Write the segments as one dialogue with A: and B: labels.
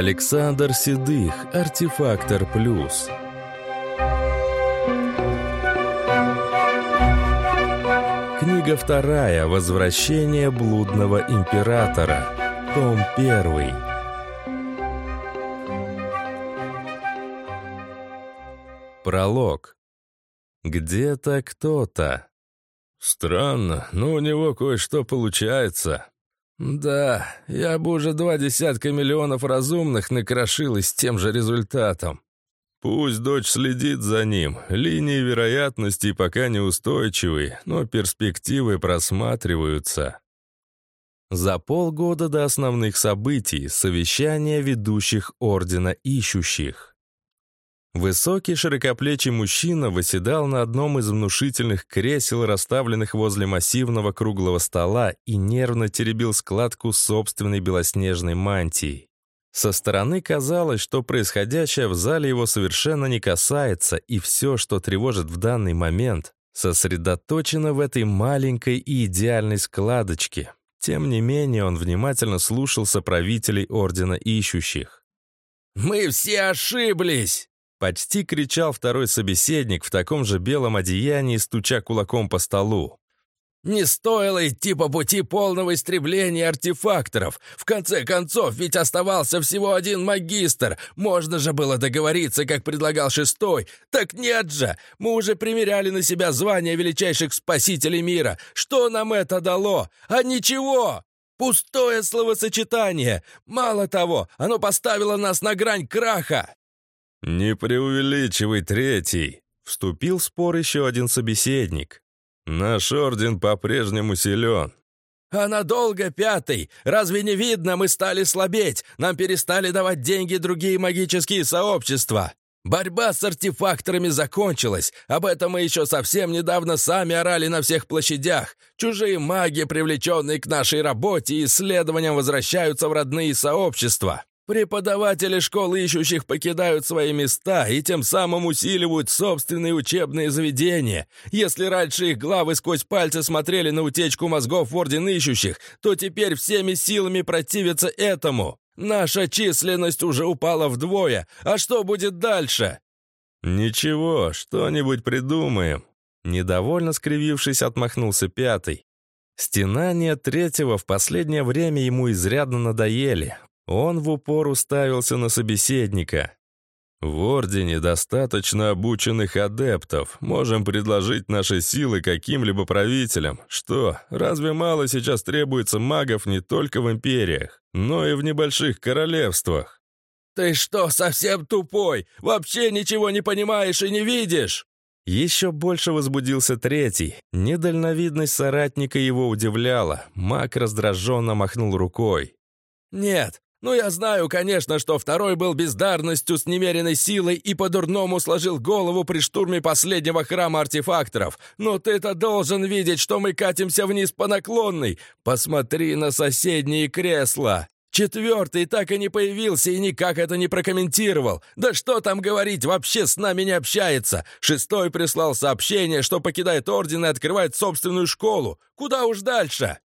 A: Александр Седых, Артефактор Плюс. Книга вторая. Возвращение блудного императора. Том первый. Пролог. Где-то кто-то. Странно, но у него кое-что получается. Да, я бы уже два десятка миллионов разумных накрошил и с тем же результатом. Пусть дочь следит за ним. Линии вероятностей пока неустойчивые, но перспективы просматриваются. За полгода до основных событий совещание ведущих Ордена Ищущих. Высокий широкоплечий мужчина восседал на одном из внушительных кресел, расставленных возле массивного круглого стола, и нервно теребил складку собственной белоснежной мантии. Со стороны казалось, что происходящее в зале его совершенно не касается, и все, что тревожит в данный момент, сосредоточено в этой маленькой и идеальной складочке. Тем не менее, он внимательно слушал соправителей Ордена Ищущих.
B: «Мы все ошиблись!»
A: Почти кричал второй собеседник в таком же белом одеянии, стуча кулаком по столу.
B: «Не стоило идти по пути полного истребления артефакторов. В конце концов, ведь оставался всего один магистр. Можно же было договориться, как предлагал шестой. Так нет же! Мы уже примеряли на себя звание величайших спасителей мира. Что нам это дало? А ничего! Пустое словосочетание. Мало того, оно поставило нас на грань краха.
A: «Не преувеличивай, третий!» — вступил в спор еще один собеседник. «Наш орден по-прежнему силен».
B: «А надолго, пятый? Разве не видно, мы стали слабеть? Нам перестали давать деньги другие магические сообщества. Борьба с артефакторами закончилась. Об этом мы еще совсем недавно сами орали на всех площадях. Чужие маги, привлеченные к нашей работе и исследованиям, возвращаются в родные сообщества. Преподаватели школы ищущих покидают свои места и тем самым усиливают собственные учебные заведения. Если раньше их главы сквозь пальцы смотрели на утечку мозгов в Орден ищущих, то теперь всеми силами противятся этому. Наша численность уже упала вдвое. А что будет дальше?
A: «Ничего, что-нибудь придумаем», — недовольно скривившись, отмахнулся пятый. Стенания третьего в последнее время ему изрядно надоели. Он в упор уставился на собеседника. «В Ордене достаточно обученных адептов. Можем предложить наши силы каким-либо правителям. Что, разве мало сейчас требуется магов не только в империях, но и в небольших королевствах?»
B: «Ты что, совсем тупой? Вообще ничего не понимаешь и не видишь?»
A: Еще больше возбудился третий. Недальновидность соратника его удивляла. Маг раздраженно махнул рукой.
B: «Нет, ну, я знаю, конечно, что второй был бездарностью с немеренной силой и по-дурному сложил голову при штурме последнего храма артефакторов. Но ты-то должен видеть, что мы катимся вниз по наклонной. Посмотри на соседние кресла. Четвертый так и не появился и никак это не прокомментировал. Да что там говорить, вообще с нами не общается. Шестой прислал сообщение, что покидает орден и открывает собственную школу. Куда уж дальше?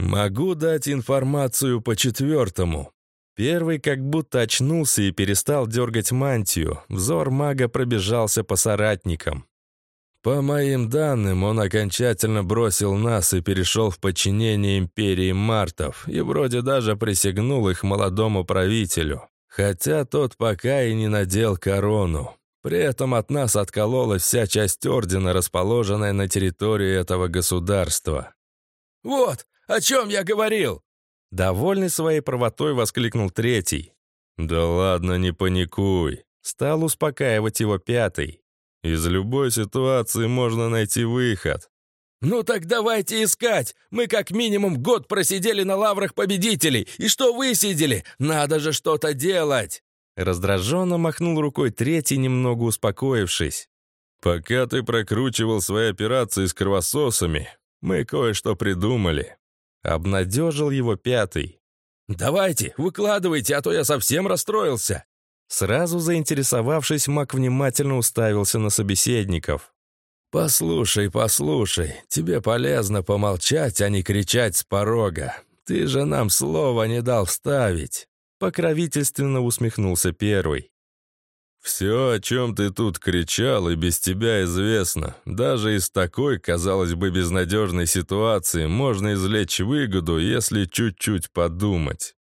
A: «Могу дать информацию по четвертому». Первый как будто очнулся и перестал дергать мантию. Взор мага пробежался по соратникам. По моим данным, он окончательно бросил нас и перешел в подчинение империи Мартов, и вроде даже присягнул их молодому правителю. Хотя тот пока и не надел корону. При этом от нас откололась вся часть ордена, расположенная на территории этого государства.
B: «Вот, о чем я говорил?»
A: Довольный своей правотой воскликнул третий. «Да ладно, не паникуй!» Стал успокаивать его пятый. «Из любой ситуации можно найти выход».
B: «Ну так давайте искать! Мы как минимум год просидели на лаврах победителей, и что вы сидели? Надо же что-то делать!»
A: Раздраженно махнул рукой третий, немного успокоившись. «Пока ты прокручивал свои операции с кровососами, мы кое-что придумали. Обнадежил его пятый.
B: «Давайте, выкладывайте, а то я совсем расстроился».
A: Сразу заинтересовавшись, Мак внимательно уставился на собеседников. «Послушай, послушай, тебе полезно помолчать, а не кричать с порога. Ты же нам слова не дал вставить».
B: покровительственно усмехнулся первый.
A: «Все, о чем ты тут кричал, и без тебя известно. Даже из такой, казалось бы, безнадежной ситуации можно извлечь выгоду, если чуть-чуть подумать.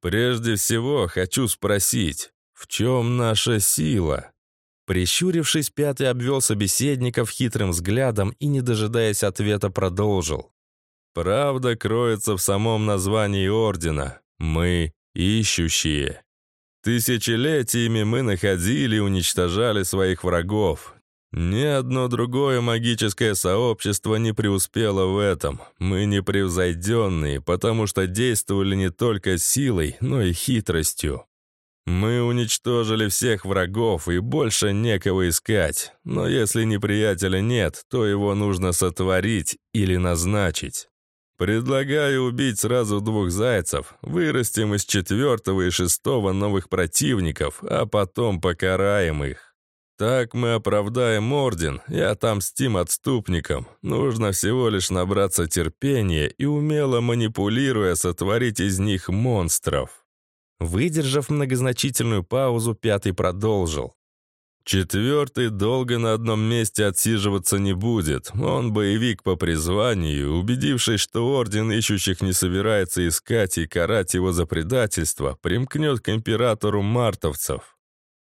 A: Прежде всего, хочу спросить, в чем наша сила?»
B: Прищурившись, пятый обвел собеседников хитрым взглядом и, не дожидаясь ответа, продолжил.
A: «Правда кроется в самом названии Ордена. Мы ищущие». Тысячелетиями мы находили и уничтожали своих врагов. Ни одно другое магическое сообщество не преуспело в этом. Мы непревзойденные, потому что действовали не только силой, но и хитростью. Мы уничтожили всех врагов, и больше некого искать. Но если неприятеля нет, то его нужно сотворить или назначить. Предлагаю убить сразу двух зайцев, вырастим из четвертого и шестого новых противников, а потом покараем их. Так мы оправдаем Орден и отомстим отступникам. Нужно всего лишь набраться терпения и, умело манипулируя, сотворить из них монстров.
B: Выдержав многозначительную паузу, пятый продолжил.
A: Четвертый долго на одном месте отсиживаться не будет. Он боевик по призванию, убедившись, что Орден Ищущих не собирается искать и карать его за предательство, примкнет к императору мартовцев.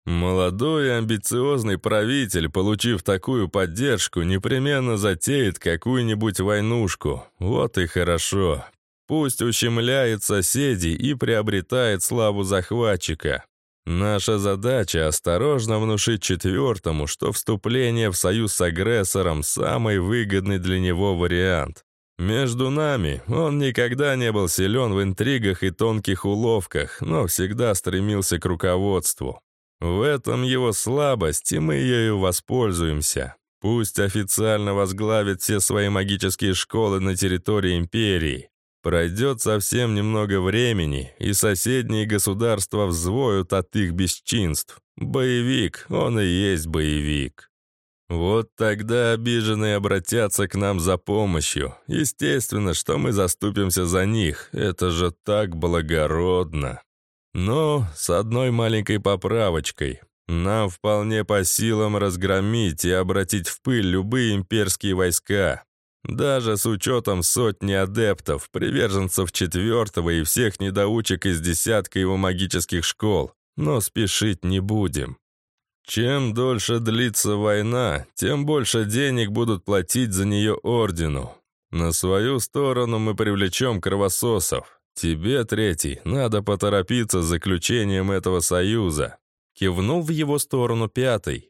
A: Молодой и амбициозный правитель, получив такую поддержку, непременно затеет какую-нибудь войнушку. Вот и хорошо. Пусть ущемляет соседей и приобретает славу захватчика. Наша задача — осторожно внушить четвертому, что вступление в союз с агрессором — самый выгодный для него вариант. Между нами он никогда не был силен в интригах и тонких уловках, но всегда стремился к руководству. В этом его слабость, и мы ею воспользуемся. Пусть официально возглавит все свои магические школы на территории Империи. Пройдет совсем немного времени, и соседние государства взвоют от их бесчинств. Боевик, он и есть боевик. Вот тогда обиженные обратятся к нам за помощью. Естественно, что мы заступимся за них. Это же так благородно. Но с одной маленькой поправочкой. Нам вполне по силам разгромить и обратить в пыль любые имперские войска. Даже с учетом сотни адептов, приверженцев четвертого и всех недоучек из десятка его магических школ. Но спешить не будем. Чем дольше длится война, тем больше денег будут платить за нее ордену. На свою сторону мы привлечем кровососов. Тебе, третий, надо поторопиться с заключением этого союза.
B: Кивнул в его сторону пятый.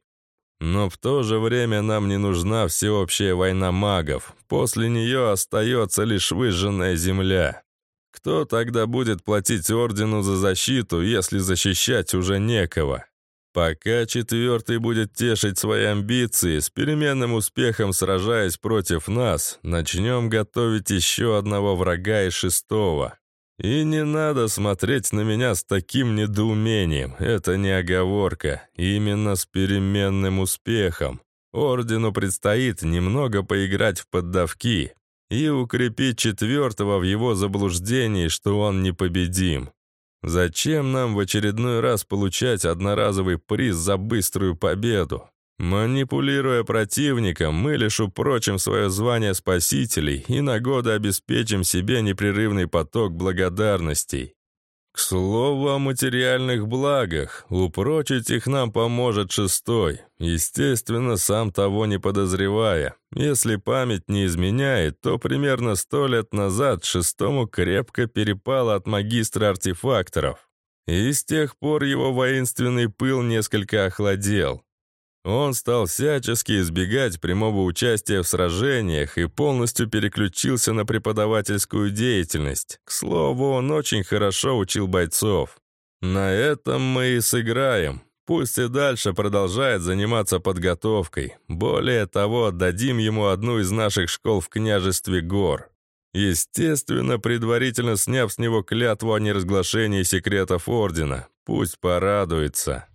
A: Но в то же время нам не нужна всеобщая война магов. После нее остается лишь выжженная земля. Кто тогда будет платить ордену за защиту, если защищать уже некого? Пока четвертый будет тешить свои амбиции, с переменным успехом сражаясь против нас, начнем готовить еще одного врага из шестого. И не надо смотреть на меня с таким недоумением. Это не оговорка. Именно с переменным успехом. Ордену предстоит немного поиграть в поддавки и укрепить четвертого в его заблуждении, что он непобедим. Зачем нам в очередной раз получать одноразовый приз за быструю победу? Манипулируя противником, мы лишь упрочим свое звание спасителей и на годы обеспечим себе непрерывный поток благодарностей. К слову о материальных благах, упрочить их нам поможет шестой, естественно, сам того не подозревая. Если память не изменяет, то примерно сто лет назад шестому крепко перепало от магистра артефакторов. И с тех пор его воинственный пыл несколько охладел. Он стал всячески избегать прямого участия в сражениях и полностью переключился на преподавательскую деятельность. К слову, он очень хорошо учил бойцов. На этом мы и сыграем. Пусть и дальше продолжает заниматься подготовкой. Более того, дадим ему одну из наших школ в княжестве гор. Естественно, предварительно сняв с него клятву о неразглашении секретов Ордена. Пусть порадуется.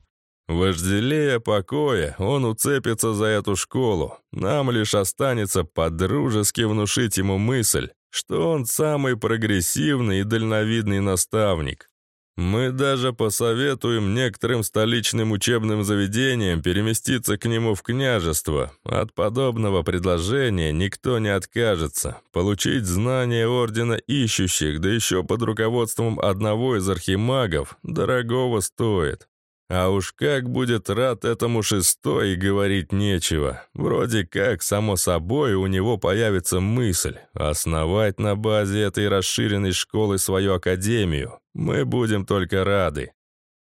A: Вожделея покоя, он уцепится за эту школу. Нам лишь останется подружески внушить ему мысль, что он самый прогрессивный и дальновидный наставник. Мы даже посоветуем некоторым столичным учебным заведениям переместиться к нему в княжество. От подобного предложения никто не откажется. Получить знания Ордена Ищущих, да еще под руководством одного из архимагов, дорогого стоит. А уж как будет рад этому шестой, говорить нечего. Вроде как, само собой, у него появится мысль основать на базе этой расширенной школы свою академию. Мы будем только рады.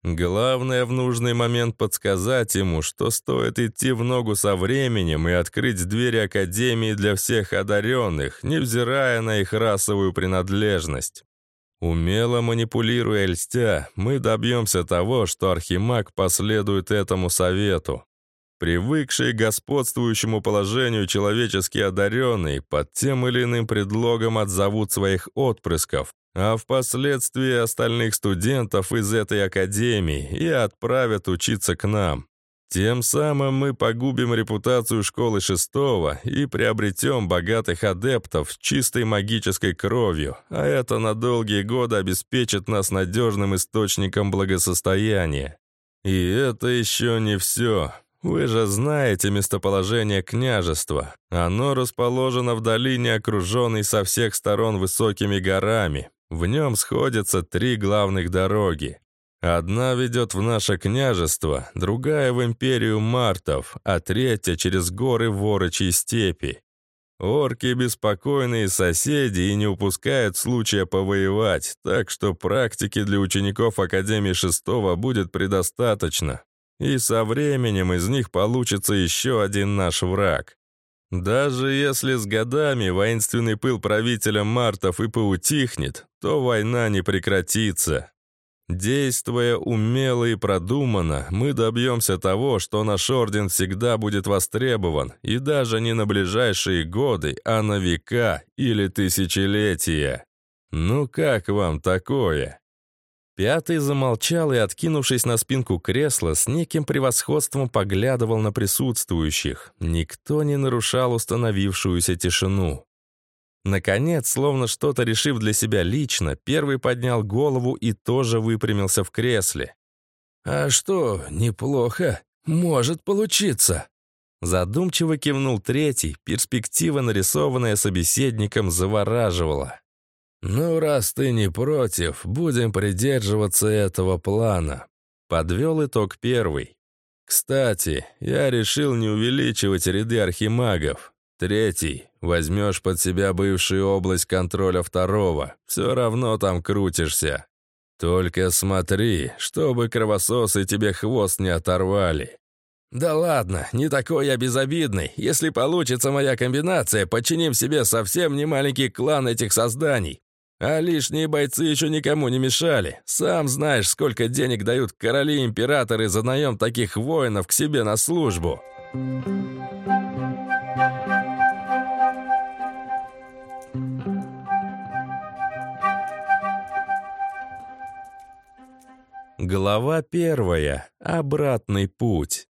A: Главное в нужный момент подсказать ему, что стоит идти в ногу со временем и открыть двери Академии для всех одаренных, невзирая на их расовую принадлежность. Умело манипулируя льстя, мы добьемся того, что Архимаг последует этому совету. Привыкшие к господствующему положению человечески одаренные под тем или иным предлогом отзовут своих отпрысков, а впоследствии остальных студентов из этой академии и отправят учиться к нам. Тем самым мы погубим репутацию школы шестого и приобретем богатых адептов чистой магической кровью, а это на долгие годы обеспечит нас надежным источником благосостояния. И это еще не все. Вы же знаете местоположение княжества. Оно расположено в долине, окруженной со всех сторон высокими горами. В нем сходятся три главных дороги. Одна ведет в наше княжество, другая в империю мартов, а третья через горы Ворочьей степи. Орки беспокойные соседи и не упускают случая повоевать, так что практики для учеников Академии Шестого будет предостаточно. И со временем из них получится еще один наш враг. Даже если с годами воинственный пыл правителя Мартов и поутихнет, то война не прекратится. Действуя умело и продуманно, мы добьемся того, что наш орден всегда будет востребован, и даже не на ближайшие годы, а на века или тысячелетия. Ну как вам такое? Пятый замолчал и, откинувшись на спинку кресла, с неким превосходством поглядывал на присутствующих. Никто не нарушал установившуюся тишину. Наконец, словно что-то решив для себя лично, первый поднял голову и тоже выпрямился в кресле. «А что, неплохо. Может получиться». Задумчиво кивнул третий, перспектива, нарисованная собеседником, завораживала. «Ну, раз ты не против, будем придерживаться этого плана», — подвел итог первый. «Кстати, я решил не увеличивать ряды архимагов. Третий. Возьмешь под себя бывшую область контроля второго. Все равно там крутишься. Только смотри, чтобы кровососы тебе хвост не оторвали. «Да ладно, не такой я безобидный. Если получится моя комбинация, подчиним себе совсем не маленький клан этих созданий. А лишние бойцы еще никому не мешали. Сам знаешь, сколько денег дают короли-императоры за наем таких воинов к себе на службу». Глава первая. Обратный путь.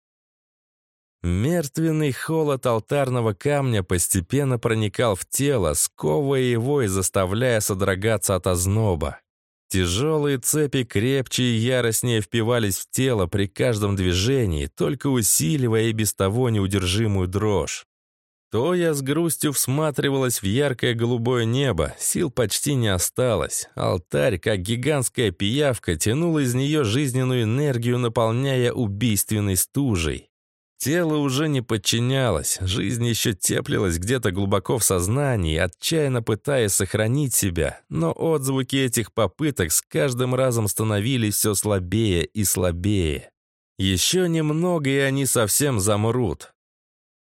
A: Мертвенный холод алтарного камня постепенно проникал в тело, сковывая его и заставляя содрогаться от озноба. Тяжелые цепи крепче и яростнее впивались в тело при каждом движении, только усиливая и без того неудержимую дрожь. То я с грустью всматривалась в яркое голубое небо, сил почти не осталось. Алтарь, как гигантская пиявка, тянул из нее жизненную энергию, наполняя убийственной стужей. Тело уже не подчинялось, жизнь еще теплилась где-то глубоко в сознании, отчаянно пытаясь сохранить себя, но отзвуки этих попыток с каждым разом становились все слабее и слабее. Еще немного, и они совсем замрут.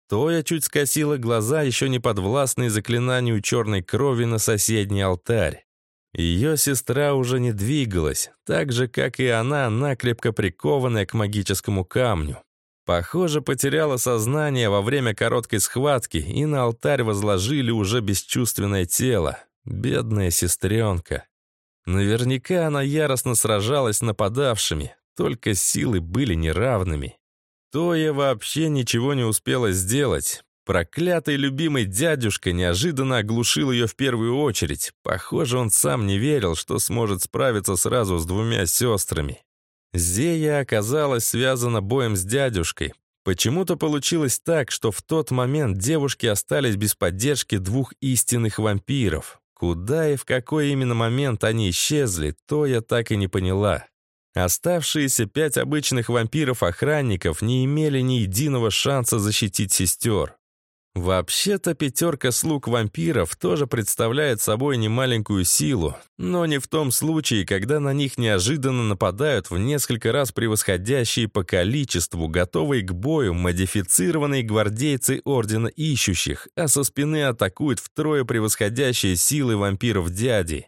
A: Тоя чуть скосила глаза, еще не подвластные заклинанию черной крови на соседний алтарь. Ее сестра уже не двигалась, так же, как и она, накрепко прикованная к магическому камню. Похоже, потеряла сознание во время короткой схватки, и на алтарь возложили уже бесчувственное тело. Бедная сестренка. Наверняка она яростно сражалась с нападавшими, только силы были неравными. То я вообще ничего не успела сделать. Проклятый любимый дядюшка неожиданно оглушил ее в первую очередь. Похоже, он сам не верил, что сможет справиться сразу с двумя сестрами. Зея оказалась связана боем с дядюшкой. Почему-то получилось так, что в тот момент девушки остались без поддержки двух истинных вампиров. Куда и в какой именно момент они исчезли, то я так и не поняла. Оставшиеся пять обычных вампиров-охранников не имели ни единого шанса защитить сестер. Вообще-то пятерка слуг вампиров тоже представляет собой немаленькую силу, но не в том случае, когда на них неожиданно нападают в несколько раз превосходящие по количеству, готовые к бою, модифицированные гвардейцы Ордена Ищущих, а со спины атакуют втрое превосходящие силы вампиров дяди.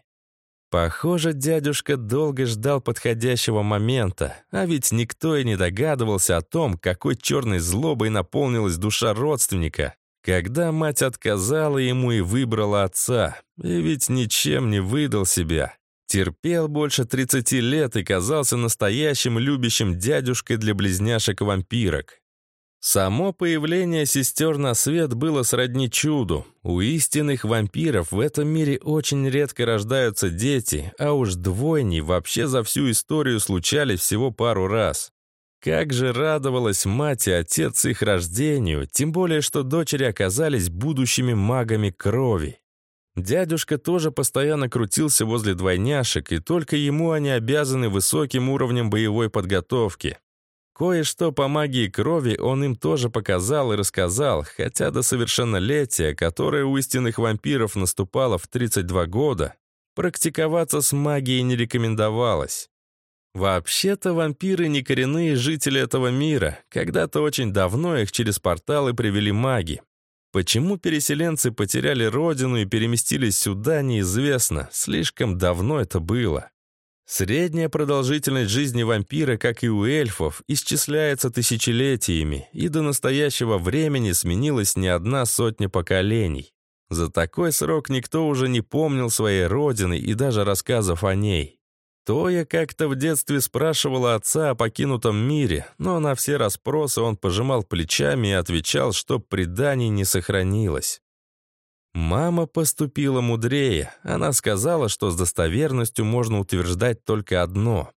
A: Похоже, дядюшка долго ждал подходящего момента, а ведь никто и не догадывался о том, какой черной злобой наполнилась душа родственника, когда мать отказала ему и выбрала отца, и ведь ничем не выдал себя. Терпел больше 30 лет и казался настоящим любящим дядюшкой для близняшек-вампирок. Само появление сестер на свет было сродни чуду. У истинных вампиров в этом мире очень редко рождаются дети, а уж двойни вообще за всю историю случались всего пару раз. Как же радовалась мать и отец их рождению, тем более, что дочери оказались будущими магами крови. Дядюшка тоже постоянно крутился возле двойняшек, и только ему они обязаны высоким уровнем боевой подготовки. Кое-что по магии крови он им тоже показал и рассказал, хотя до совершеннолетия, которое у истинных вампиров наступало в 32 года, практиковаться с магией не рекомендовалось. Вообще-то вампиры не коренные жители этого мира. Когда-то очень давно их через порталы привели маги. Почему переселенцы потеряли родину и переместились сюда, неизвестно. Слишком давно это было. Средняя продолжительность жизни вампира, как и у эльфов, исчисляется тысячелетиями, и до настоящего времени сменилась не одна сотня поколений. За такой срок никто уже не помнил своей родины и даже рассказов о ней. Тоя как-то в детстве спрашивала отца о покинутом мире, но на все расспросы он пожимал плечами и отвечал, что преданий не сохранилось. Мама поступила мудрее. Она сказала, что с достоверностью можно утверждать только одно.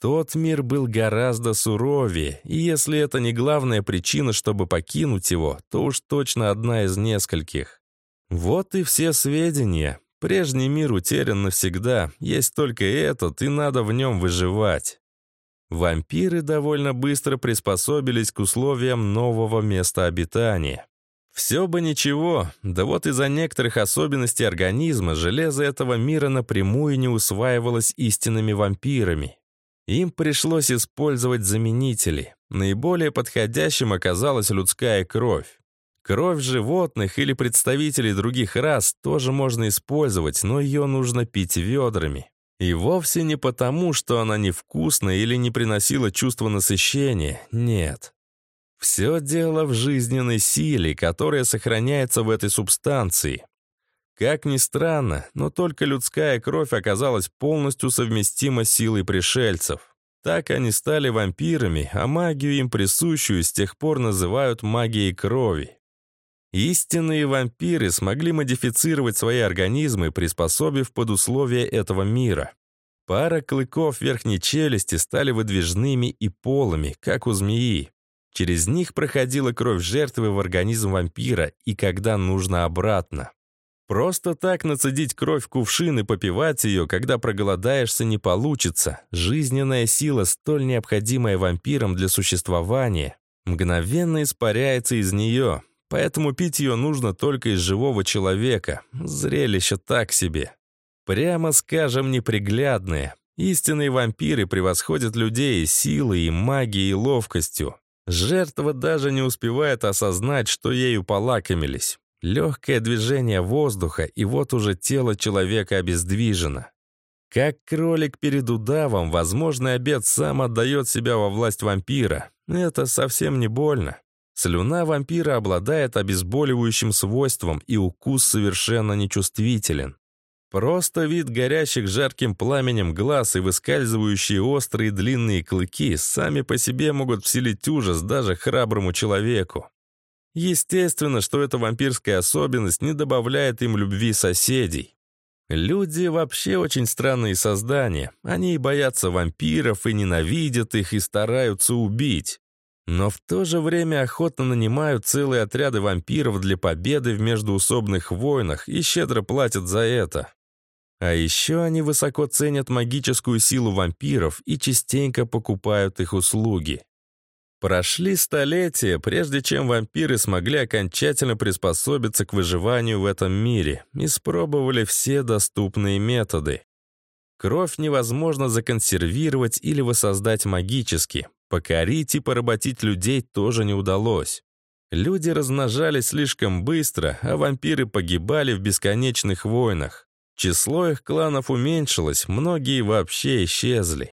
A: Тот мир был гораздо суровее, и если это не главная причина, чтобы покинуть его, то уж точно одна из нескольких. Вот и все сведения. Прежний мир утерян навсегда, есть только этот, и надо в нем выживать. Вампиры довольно быстро приспособились к условиям нового места обитания. Все бы ничего, да вот из-за некоторых особенностей организма железо этого мира напрямую не усваивалось истинными вампирами. Им пришлось использовать заменители. Наиболее подходящим оказалась людская кровь. Кровь животных или представителей других рас тоже можно использовать, но ее нужно пить ведрами. И вовсе не потому, что она невкусная или не приносила чувство насыщения, нет. Все дело в жизненной силе, которая сохраняется в этой субстанции. Как ни странно, но только людская кровь оказалась полностью совместима с силой пришельцев. Так они стали вампирами, а магию им присущую с тех пор называют магией крови. Истинные вампиры смогли модифицировать свои организмы, приспособив под условия этого мира. Пара клыков верхней челюсти стали выдвижными и полыми, как у змеи. Через них проходила кровь жертвы в организм вампира, и когда нужно обратно. Просто так нацедить кровь в кувшин и попивать ее, когда проголодаешься, не получится. Жизненная сила, столь необходимая вампирам для существования, мгновенно испаряется из нее, Поэтому пить ее нужно только из живого человека. Зрелище так себе. Прямо скажем, неприглядные. Истинные вампиры превосходят людей силой, и магией, и ловкостью. Жертва даже не успевает осознать, что ею полакомились. Легкое движение воздуха, и вот уже тело человека обездвижено. Как кролик перед удавом, возможный обед сам отдает себя во власть вампира. Это совсем не больно. Слюна вампира обладает обезболивающим свойством, и укус совершенно нечувствителен. Просто вид горящих жарким пламенем глаз и выскальзывающие острые длинные клыки сами по себе могут вселить ужас даже храброму человеку. Естественно, что эта вампирская особенность не добавляет им любви соседей. Люди вообще очень странные создания. Они и боятся вампиров, и ненавидят их, и стараются убить. Но в то же время охотно нанимают целые отряды вампиров для победы в междуусобных войнах и щедро платят за это. А еще они высоко ценят магическую силу вампиров и частенько покупают их услуги. Прошли столетия, прежде чем вампиры смогли окончательно приспособиться к выживанию в этом мире, испробовали все доступные методы. Кровь невозможно законсервировать или воссоздать магически. Покорить и поработить людей тоже не удалось. Люди размножались слишком быстро, а вампиры погибали в бесконечных войнах. Число их кланов уменьшилось, многие вообще исчезли.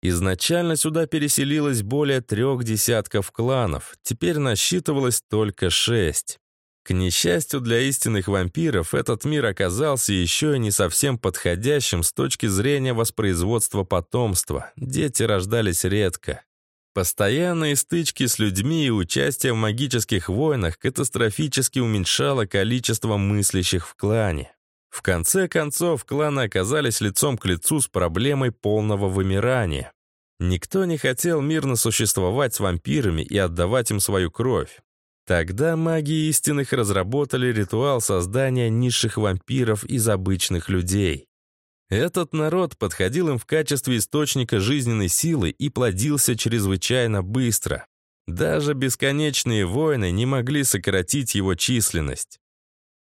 A: Изначально сюда переселилось более трех десятков кланов, теперь насчитывалось только шесть. К несчастью для истинных вампиров, этот мир оказался еще и не совсем подходящим с точки зрения воспроизводства потомства. Дети рождались редко. Постоянные стычки с людьми и участие в магических войнах катастрофически уменьшало количество мыслящих в клане. В конце концов, кланы оказались лицом к лицу с проблемой полного вымирания. Никто не хотел мирно существовать с вампирами и отдавать им свою кровь. Тогда маги истинных разработали ритуал создания низших вампиров из обычных людей. Этот народ подходил им в качестве источника жизненной силы и плодился чрезвычайно быстро. Даже бесконечные войны не могли сократить его численность.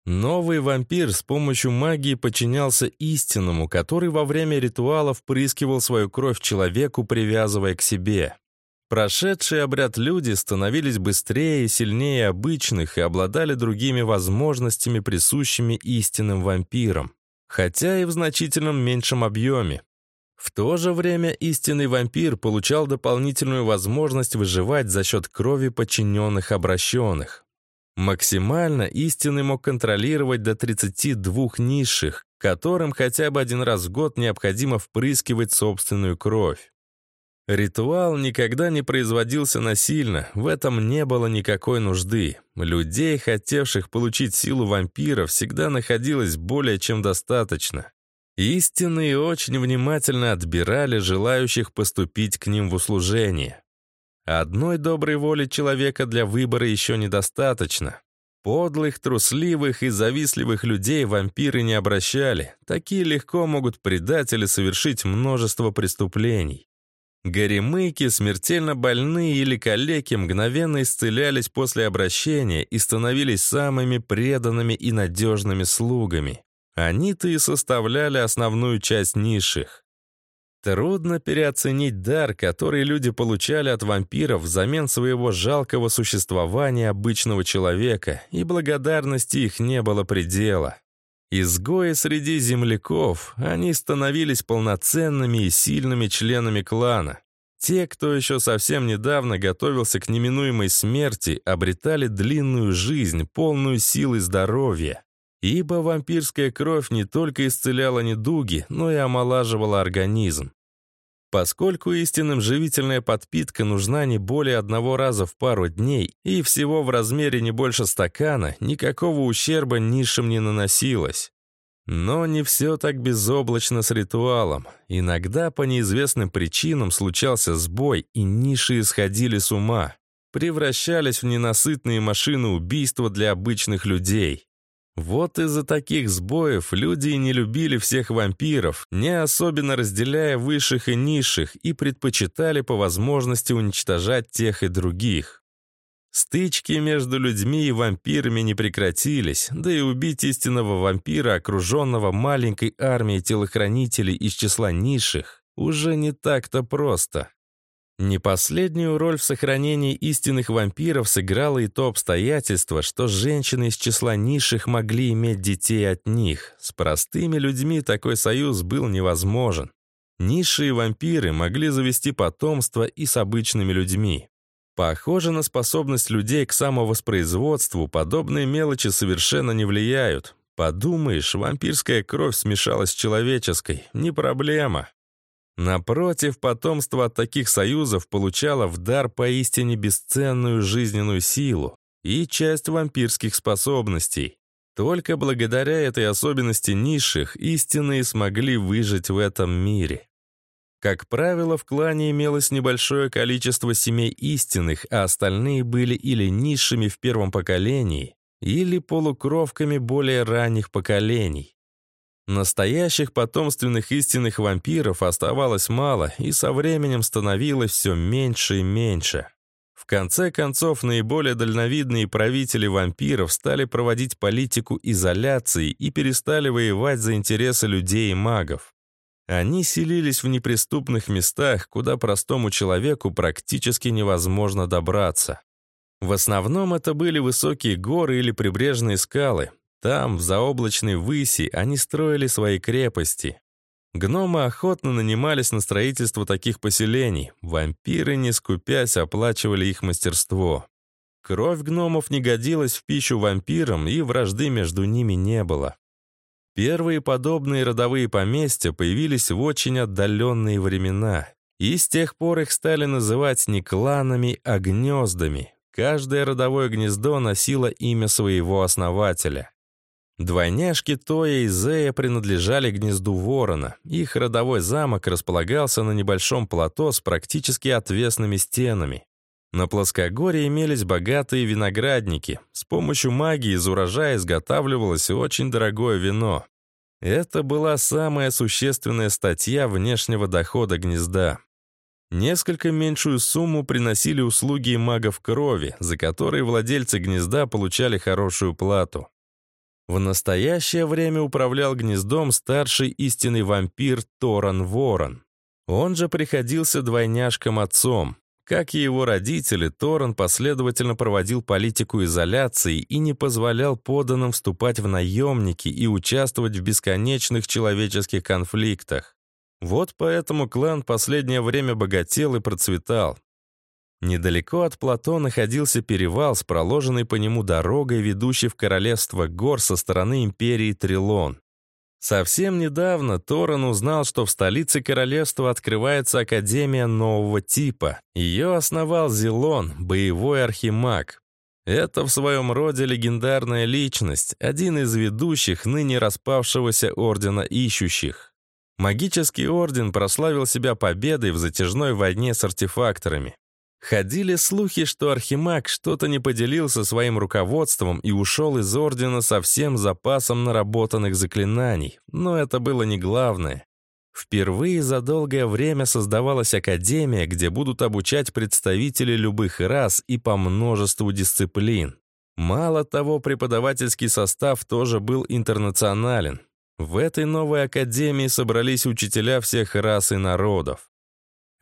A: Новый вампир с помощью магии подчинялся истинному, который во время ритуала впрыскивал свою кровь человеку, привязывая к себе. Прошедшие обряд люди становились быстрее и сильнее обычных и обладали другими возможностями, присущими истинным вампирам, хотя и в значительном меньшем объеме. В то же время истинный вампир получал дополнительную возможность выживать за счет крови подчиненных обращенных. Максимально истинный мог контролировать до 32 низших, которым хотя бы один раз в год необходимо впрыскивать собственную кровь. Ритуал никогда не производился насильно, в этом не было никакой нужды. Людей, хотевших получить силу вампира, всегда находилось более чем достаточно. Истинные очень внимательно отбирали желающих поступить к ним в услужение. Одной доброй воли человека для выбора еще недостаточно. Подлых, трусливых и завистливых людей вампиры не обращали. Такие легко могут предать или совершить множество преступлений. Горемыки, смертельно больные или калеки мгновенно исцелялись после обращения и становились самыми преданными и надежными слугами. Они-то и составляли основную часть низших. Трудно переоценить дар, который люди получали от вампиров взамен своего жалкого существования обычного человека, и благодарности их не было предела. Изгои среди земляков, они становились полноценными и сильными членами клана. Те, кто еще совсем недавно готовился к неминуемой смерти, обретали длинную жизнь, полную сил и здоровья. Ибо вампирская кровь не только исцеляла недуги, но и омолаживала организм. Поскольку истинным живительная подпитка нужна не более одного раза в пару дней и всего в размере не больше стакана, никакого ущерба низшим не наносилось. Но не все так безоблачно с ритуалом. Иногда по неизвестным причинам случался сбой, и ниши сходили с ума. Превращались в ненасытные машины убийства для обычных людей. Вот из-за таких сбоев люди и не любили всех вампиров, не особенно разделяя высших и низших, и предпочитали по возможности уничтожать тех и других. Стычки между людьми и вампирами не прекратились, да и убить истинного вампира, окруженного маленькой армией телохранителей из числа низших, уже не так-то просто. Не последнюю роль в сохранении истинных вампиров сыграло и то обстоятельство, что женщины из числа низших могли иметь детей от них. С простыми людьми такой союз был невозможен. Низшие вампиры могли завести потомство и с обычными людьми. Похоже на способность людей к самовоспроизводству, подобные мелочи совершенно не влияют. Подумаешь, вампирская кровь смешалась с человеческой, не проблема. Напротив, потомство от таких союзов получало в дар поистине бесценную жизненную силу. и часть вампирских способностей. Только благодаря этой особенности низших истинные смогли выжить в этом мире. Как правило, в клане имелось небольшое количество семей истинных, а остальные были или низшими в первом поколении, или полукровками более ранних поколений. Настоящих потомственных истинных вампиров оставалось мало, и со временем становилось все меньше и меньше. В конце концов, наиболее дальновидные правители вампиров стали проводить политику изоляции и перестали воевать за интересы людей и магов. Они селились в неприступных местах, куда простому человеку практически невозможно добраться. В основном это были высокие горы или прибрежные скалы. Там, в заоблачной выси, они строили свои крепости. Гномы охотно нанимались на строительство таких поселений. Вампиры, не скупясь, оплачивали их мастерство. Кровь гномов не годилась в пищу вампирам, и вражды между ними не было. Первые подобные родовые поместья появились в очень отдаленные времена, и с тех пор их стали называть не кланами, а гнездами. Каждое родовое гнездо носило имя своего основателя. Двойняшки Тоя и Зея принадлежали гнезду ворона. Их родовой замок располагался на небольшом плато с практически отвесными стенами. На плоскогорье имелись богатые виноградники. С помощью магии из урожая изготавливалось очень дорогое вино. Это была самая существенная статья внешнего дохода гнезда. Несколько меньшую сумму приносили услуги магов крови, за которые владельцы гнезда получали хорошую плату. В настоящее время управлял гнездом старший истинный вампир Торан Ворон. Он же приходился двойняшкам отцом. Как и его родители, Торан последовательно проводил политику изоляции и не позволял подданным вступать в наемники и участвовать в бесконечных человеческих конфликтах. Вот поэтому клан последнее время богател и процветал. Недалеко от плато находился перевал с проложенной по нему дорогой, ведущей в королевство гор со стороны империи Трилон. Совсем недавно Торан узнал, что в столице королевства открывается Академия нового типа. Ее основал Зелон, боевой архимаг. Это в своем роде легендарная личность, один из ведущих ныне распавшегося Ордена Ищущих. Магический орден прославил себя победой в затяжной войне с артефакторами. Ходили слухи, что Архимаг что-то не поделился своим руководством и ушел из Ордена со всем запасом наработанных заклинаний, но это было не главное. Впервые за долгое время создавалась академия, где будут обучать представители любых рас и по множеству дисциплин. Мало того, преподавательский состав тоже был интернационален. В этой новой академии собрались учителя всех рас и народов.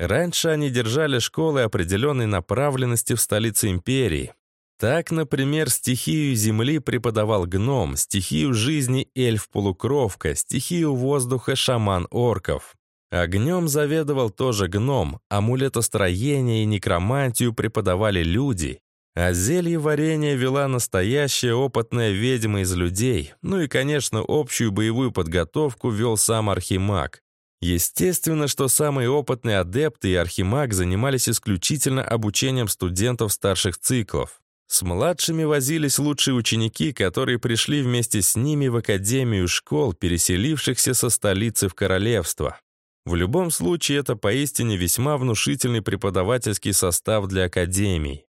A: Раньше они держали школы определенной направленности в столице империи. Так, например, стихию земли преподавал гном, стихию жизни эльф-полукровка, стихию воздуха шаман-орков. Огнем заведовал тоже гном, амулетостроение и некромантию преподавали люди, а зелье варенье вела настоящая опытная ведьма из людей, ну и, конечно, общую боевую подготовку вел сам архимаг. Естественно, что самые опытные адепты и архимаг занимались исключительно обучением студентов старших циклов. С младшими возились лучшие ученики, которые пришли вместе с ними в академию школ, переселившихся со столицы в королевство. В любом случае, это поистине весьма внушительный преподавательский состав для академий.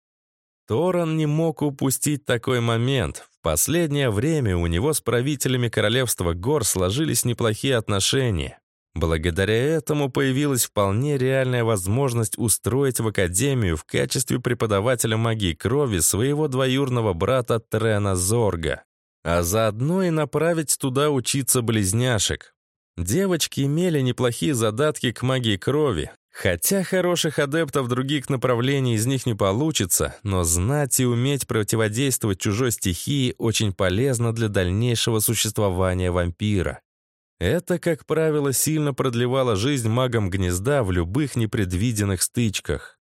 A: Торан не мог упустить такой момент. В последнее время у него с правителями королевства гор сложились неплохие отношения. Благодаря этому появилась вполне реальная возможность устроить в Академию в качестве преподавателя магии крови своего двоюрного брата Трена Зорга, а заодно и направить туда учиться близняшек. Девочки имели неплохие задатки к магии крови, хотя хороших адептов других направлений из них не получится, но знать и уметь противодействовать чужой стихии очень полезно для дальнейшего существования вампира. Это, как правило, сильно продлевало жизнь магам гнезда в любых непредвиденных стычках.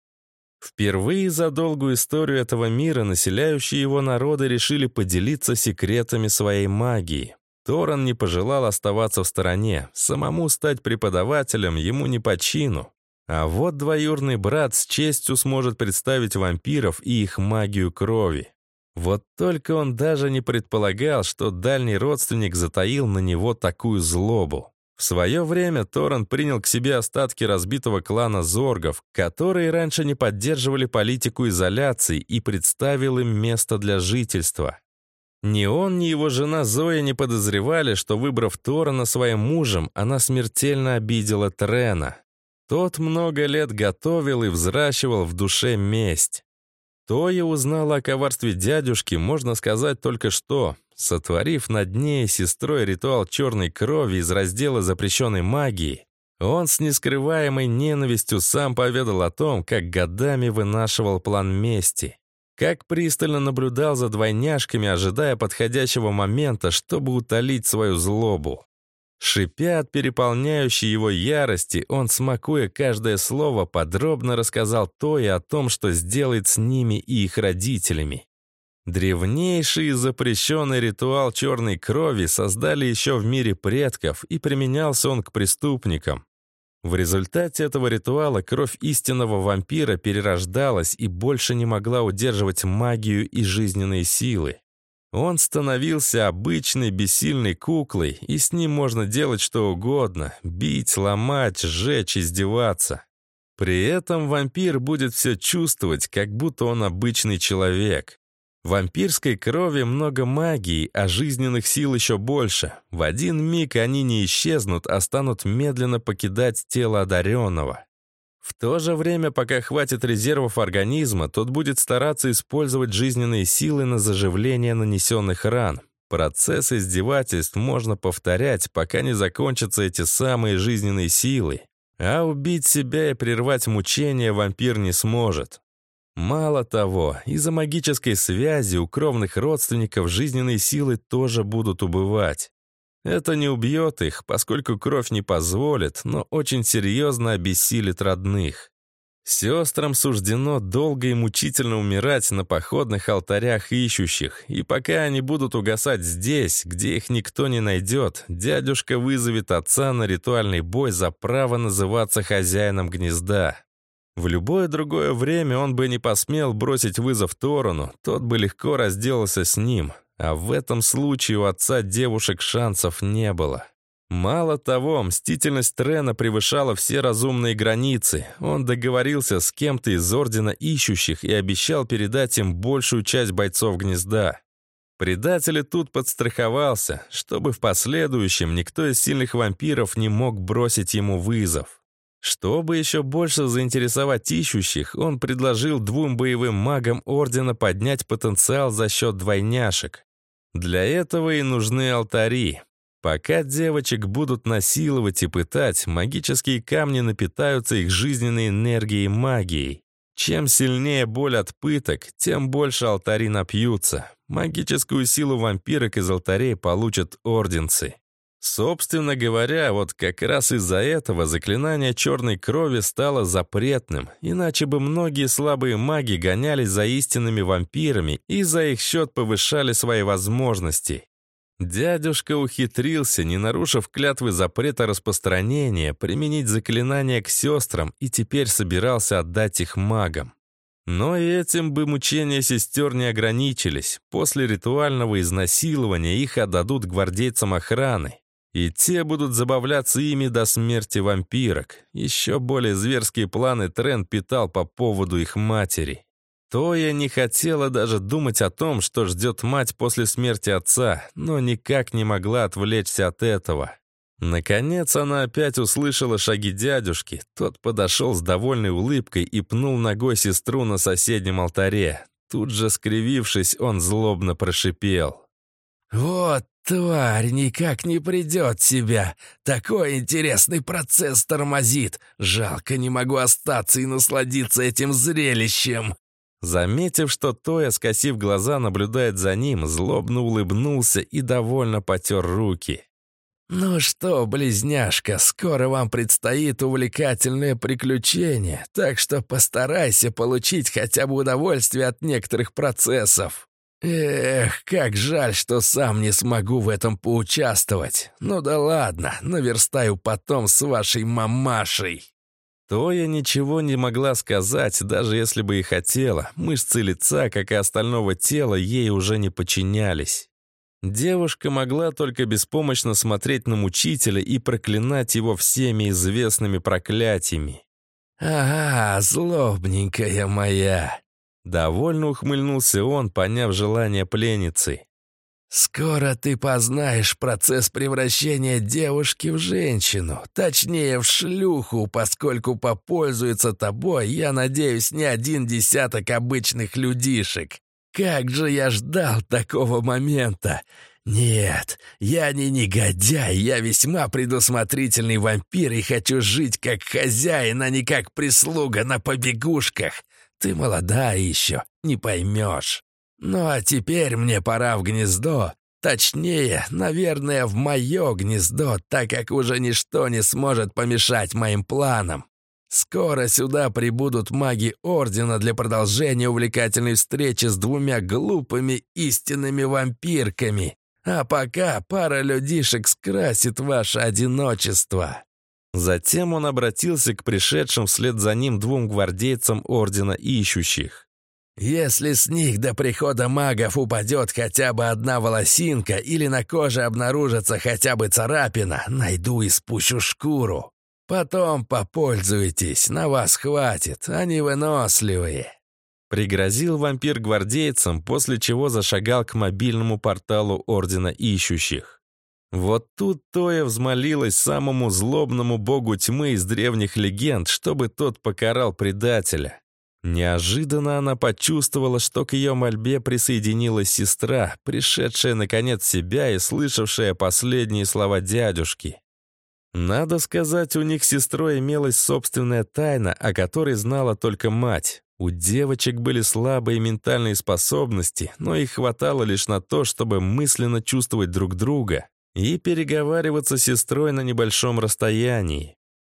A: Впервые за долгую историю этого мира населяющие его народы решили поделиться секретами своей магии. Торан не пожелал оставаться в стороне, самому стать преподавателем ему не по чину. А вот двоюрный брат с честью сможет представить вампиров и их магию крови. Вот только он даже не предполагал, что дальний родственник затаил на него такую злобу. В свое время Торрен принял к себе остатки разбитого клана Зоргов, которые раньше не поддерживали политику изоляции и представил им место для жительства. Ни он, ни его жена Зоя не подозревали, что, выбрав Торрена своим мужем, она смертельно обидела Трена. Тот много лет готовил и взращивал в душе месть. Тоя узнала о коварстве дядюшки, можно сказать, только что, сотворив над ней сестрой ритуал черной крови из раздела запрещенной магии. Он с нескрываемой ненавистью сам поведал о том, как годами вынашивал план мести, как пристально наблюдал за двойняшками, ожидая подходящего момента, чтобы утолить свою злобу. Шипя от переполняющей его ярости, он, смакуя каждое слово, подробно рассказал то и о том, что сделает с ними и их родителями. Древнейший запрещенный ритуал черной крови создали еще в мире предков, и применялся он к преступникам. В результате этого ритуала кровь истинного вампира перерождалась и больше не могла удерживать магию и жизненные силы. Он становился обычной бессильной куклой, и с ним можно делать что угодно — бить, ломать, сжечь, издеваться. При этом вампир будет все чувствовать, как будто он обычный человек. В вампирской крови много магии, а жизненных сил еще больше. В один миг они не исчезнут, а станут медленно покидать тело одаренного. В то же время, пока хватит резервов организма, тот будет стараться использовать жизненные силы на заживление нанесенных ран. Процесс издевательств можно повторять, пока не закончатся эти самые жизненные силы. А убить себя и прервать мучения вампир не сможет. Мало того, из-за магической связи у кровных родственников жизненные силы тоже будут убывать. Это не убьет их, поскольку кровь не позволит, но очень серьезно обессилит родных. Сестрам суждено долго и мучительно умирать на походных алтарях ищущих, и пока они будут угасать здесь, где их никто не найдет, дядюшка вызовет отца на ритуальный бой за право называться хозяином гнезда. В любое другое время он бы не посмел бросить вызов Торону, тот бы легко разделался с ним, а в этом случае у отца девушек шансов не было. Мало того, мстительность Трена превышала все разумные границы. Он договорился с кем-то из Ордена Ищущих и обещал передать им большую часть бойцов гнезда. Предатель тут подстраховался, чтобы в последующем никто из сильных вампиров не мог бросить ему вызов. Чтобы еще больше заинтересовать ищущих, он предложил двум боевым магам Ордена поднять потенциал за счет двойняшек. Для этого и нужны алтари. Пока девочек будут насиловать и пытать, магические камни напитаются их жизненной энергией и магией. Чем сильнее боль от пыток, тем больше алтари напьются. Магическую силу вампирок из алтарей получат орденцы. Собственно говоря, вот как раз из-за этого заклинание черной крови стало запретным, иначе бы многие слабые маги гонялись за истинными вампирами и за их счет повышали свои возможности. Дядюшка ухитрился, не нарушив клятвы запрета распространения, применить заклинание к сестрам и теперь собирался отдать их магам. Но этим бы мучения сестер не ограничились. После ритуального изнасилования их отдадут гвардейцам охраны. И те будут забавляться ими до смерти вампирок. Еще более зверские планы Трен питал по поводу их матери. То я не хотела даже думать о том, что ждет мать после смерти отца, но никак не могла отвлечься от этого. Наконец она опять услышала шаги дядюшки. Тот подошел с довольной улыбкой и пнул ногой сестру на соседнем алтаре. Тут же, скривившись, он злобно прошипел.
B: «Вот тварь никак не придет в себя. Такой интересный процесс тормозит. Жалко, не могу остаться и насладиться этим зрелищем».
A: Заметив, что Тоя, скосив глаза, наблюдает за ним, злобно улыбнулся и довольно потер руки.
B: «Ну что, близняшка, скоро вам предстоит увлекательное приключение, так что постарайся получить хотя бы удовольствие от некоторых процессов». Эх, как жаль, что сам не смогу в этом поучаствовать. Ну да ладно, наверстаю потом с вашей мамашей.
A: То я ничего не могла сказать, даже если бы и хотела. Мышцы лица, как и остального тела, ей уже не подчинялись. Девушка могла только беспомощно смотреть на мучителя и проклинать его всеми известными проклятиями.
B: «Ага, злобненькая моя!»
A: Довольно ухмыльнулся он, поняв желание пленницы.
B: «Скоро ты познаешь процесс превращения девушки в женщину, точнее, в шлюху, поскольку попользуется тобой, я надеюсь, не один десяток обычных людишек. Как же я ждал такого момента! Нет, я не негодяй, я весьма предусмотрительный вампир и хочу жить как хозяин, а не как прислуга на побегушках. Ты молода еще, не поймешь». Ну а теперь мне пора в гнездо. Точнее, наверное, в мое гнездо, так как уже ничто не сможет помешать моим планам. Скоро сюда прибудут маги Ордена для продолжения увлекательной встречи с двумя глупыми истинными вампирками. А пока пара людишек скрасит ваше одиночество».
A: Затем он обратился к пришедшим вслед за ним двум гвардейцам Ордена Ищущих.
B: Если с них до прихода магов упадет хотя бы одна волосинка или на коже обнаружится хотя бы царапина, найду и спущу шкуру. Потом попользуйтесь, на вас хватит, они выносливые».
A: Пригрозил вампир гвардейцам, после чего зашагал к мобильному порталу Ордена Ищущих. Вот тут Тоя взмолилась самому злобному богу тьмы из древних легенд, чтобы тот покарал предателя. Неожиданно она почувствовала, что к ее мольбе присоединилась сестра, пришедшая наконец себя и слышавшая последние слова дядюшки. Надо сказать, у них с сестрой имелась собственная тайна, о которой знала только мать. У девочек были слабые ментальные способности, но их хватало лишь на то, чтобы мысленно чувствовать друг друга и переговариваться с сестрой на небольшом расстоянии.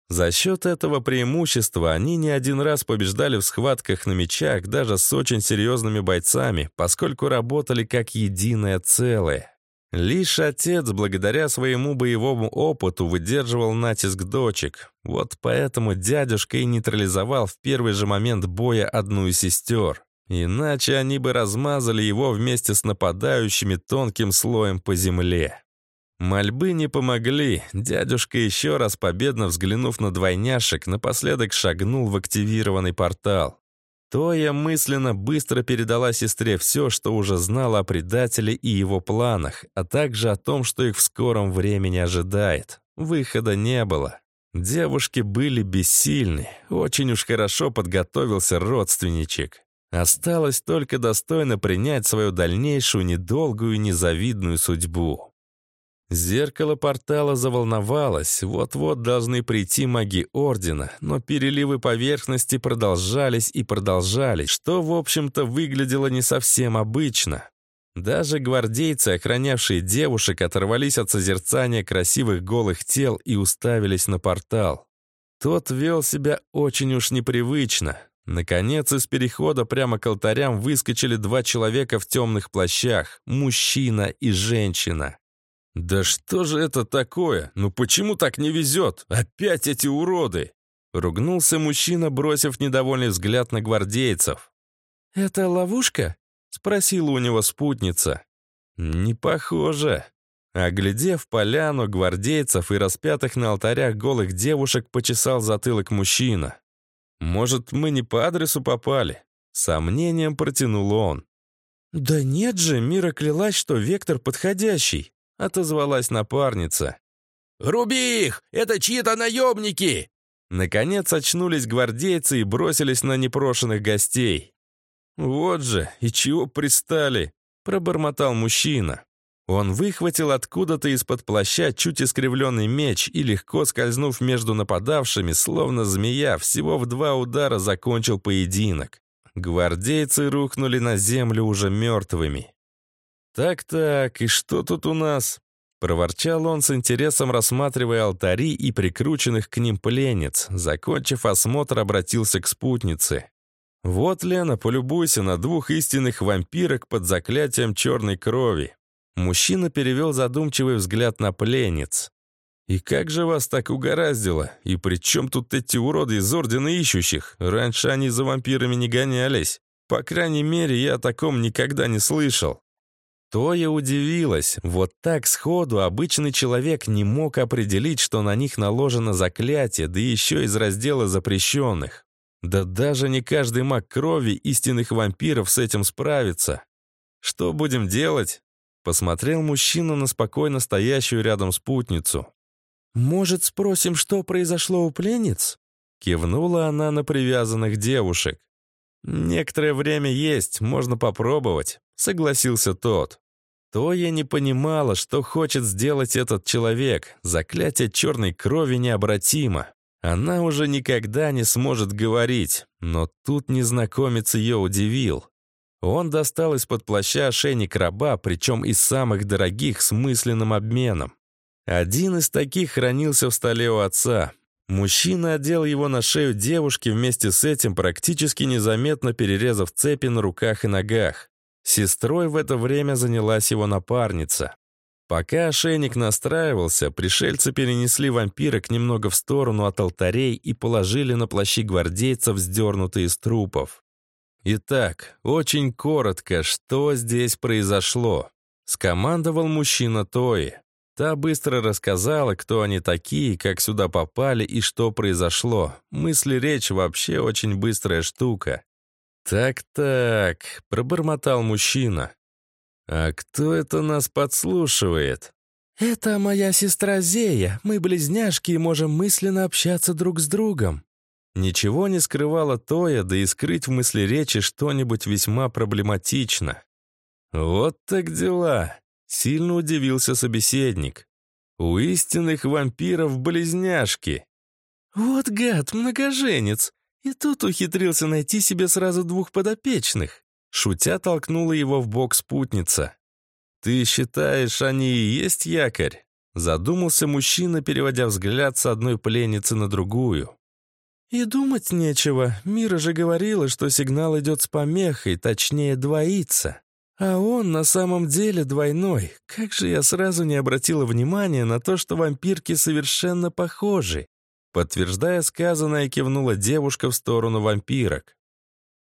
A: За счет этого преимущества они не один раз побеждали в схватках на мечах даже с очень серьезными бойцами, поскольку работали как единое целое. Лишь отец, благодаря своему боевому опыту, выдерживал натиск дочек. Вот поэтому дядюшка и нейтрализовал в первый же момент боя одну из сестер. Иначе они бы размазали его вместе с нападающими тонким слоем по земле. Мольбы не помогли. Дядюшка еще раз победно взглянув на двойняшек, напоследок шагнул в активированный портал. Тоя мысленно быстро передала сестре все, что уже знала о предателе и его планах, а также о том, что их в скором времени ожидает. Выхода не было. Девушки были бессильны. Очень уж хорошо подготовился родственничек. Осталось только достойно принять свою дальнейшую недолгую незавидную судьбу. Зеркало портала заволновалось, вот-вот должны прийти маги Ордена, но переливы поверхности продолжались и продолжались, что, в общем-то, выглядело не совсем обычно. Даже гвардейцы, охранявшие девушек, оторвались от созерцания красивых голых тел и уставились на портал. Тот вел себя очень уж непривычно. Наконец, из перехода прямо к алтарям выскочили два человека в темных плащах, мужчина и женщина. «Да что же это такое? Ну почему так не везет? Опять эти уроды!» Ругнулся мужчина, бросив недовольный взгляд на гвардейцев.
B: «Это ловушка?» — спросила у него спутница.
A: «Не похоже». Оглядев поляну гвардейцев и распятых на алтарях голых девушек, почесал затылок мужчина. «Может, мы не по адресу попали?» Сомнением протянул он.
B: «Да нет же, Мира клялась, что вектор подходящий», отозвалась напарница.
C: «Руби их! Это чьи-то наемники!»
A: Наконец очнулись гвардейцы и бросились на непрошенных гостей. «Вот же, и чего пристали?» — пробормотал мужчина. Он выхватил откуда-то из-под плаща чуть искривленный меч и, легко скользнув между нападавшими, словно змея, всего в два удара закончил поединок. Гвардейцы рухнули на землю уже мертвыми. «Так-так, и что тут у нас?» Проворчал он с интересом, рассматривая алтари и прикрученных к ним пленниц. Закончив осмотр, обратился к спутнице. «Вот, Лена, полюбуйся на двух истинных вампирок под заклятием черной крови». Мужчина перевел задумчивый взгляд на пленниц. И как же вас так угораздило? И при чем тут эти уроды из Ордена Ищущих? Раньше они за вампирами не гонялись. По крайней мере, я о таком никогда не слышал. То я удивилась. Вот так сходу обычный человек не мог определить, что на них наложено заклятие, да еще из раздела запрещенных. Да даже не каждый маг крови истинных вампиров с этим справится. Что будем делать? Посмотрел мужчина на спокойно стоящую рядом спутницу.
B: «Может, спросим, что произошло у пленниц?»
A: Кивнула она на привязанных девушек. «Некоторое время есть, можно попробовать», — согласился тот. То я не понимала, что хочет сделать этот человек. Заклятие черной крови необратимо. Она уже никогда не сможет говорить, но тут незнакомец ее удивил. Он достал из-под плаща ошейник раба, причем из самых дорогих с мысленным обменом. Один из таких хранился в столе у отца. Мужчина одел его на шею девушки, вместе с этим практически незаметно перерезав цепи на руках и ногах. Сестрой в это время занялась его напарница. Пока ошейник настраивался, пришельцы перенесли вампирок немного в сторону от алтарей и положили на плащи гвардейцев, сдернутые из трупов. Итак, очень коротко, что здесь произошло? Скомандовал мужчина Тои. Та быстро рассказала, кто они такие, как сюда попали и что произошло. Мысли речь вообще очень быстрая штука. «Так-так», — пробормотал мужчина. «А кто это нас подслушивает?»
B: «Это моя сестра Зея. Мы близняшки и можем мысленно общаться друг с другом».
A: Ничего не скрывала Тоя, да и скрыть в мысли речи что-нибудь весьма проблематично. «Вот так дела», — сильно удивился собеседник. «У истинных вампиров близняшки».
B: «Вот гад, многоженец. И тут ухитрился найти себе сразу двух подопечных.
A: Шутя толкнула его в бок спутница. «Ты считаешь, они и есть якорь?» Задумался мужчина, переводя взгляд с одной пленницы на другую.
B: «И думать нечего. Мира же говорила, что сигнал идет с помехой, точнее, двоится. А он на самом деле двойной. Как же я сразу не обратила внимания на то, что вампирки совершенно похожи.
A: Подтверждая сказанное, кивнула девушка в сторону вампирок.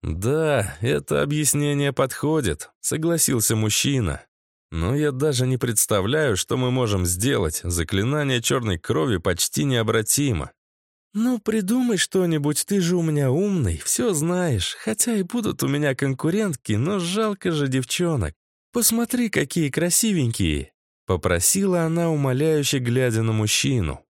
A: «Да, это объяснение подходит», — согласился мужчина. «Но я даже не представляю, что мы можем сделать. Заклинание черной крови почти необратимо».
B: «Ну, придумай что-нибудь, ты же у меня умный, все знаешь. Хотя и будут у меня конкурентки, но жалко же девчонок. Посмотри, какие красивенькие!» Попросила она, умоляюще глядя на мужчину.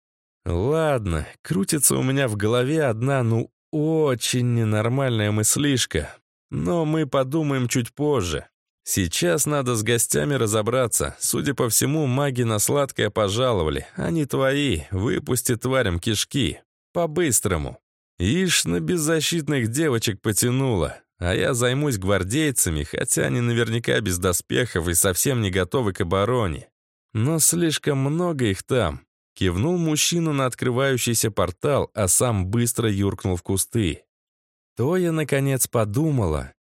A: Ладно, крутится у меня в голове одна, ну, очень ненормальная мыслишка. Но мы подумаем чуть позже. Сейчас надо с гостями разобраться. Судя по всему, маги на сладкое пожаловали. Они твои, выпусти тварям кишки. По-быстрому. Ишь, на беззащитных девочек потянуло. А я займусь гвардейцами, хотя они наверняка без доспехов и совсем не готовы к обороне. Но слишком много их там. Кивнул мужчина на открывающийся портал, а сам быстро юркнул в кусты. То я, наконец, подумала.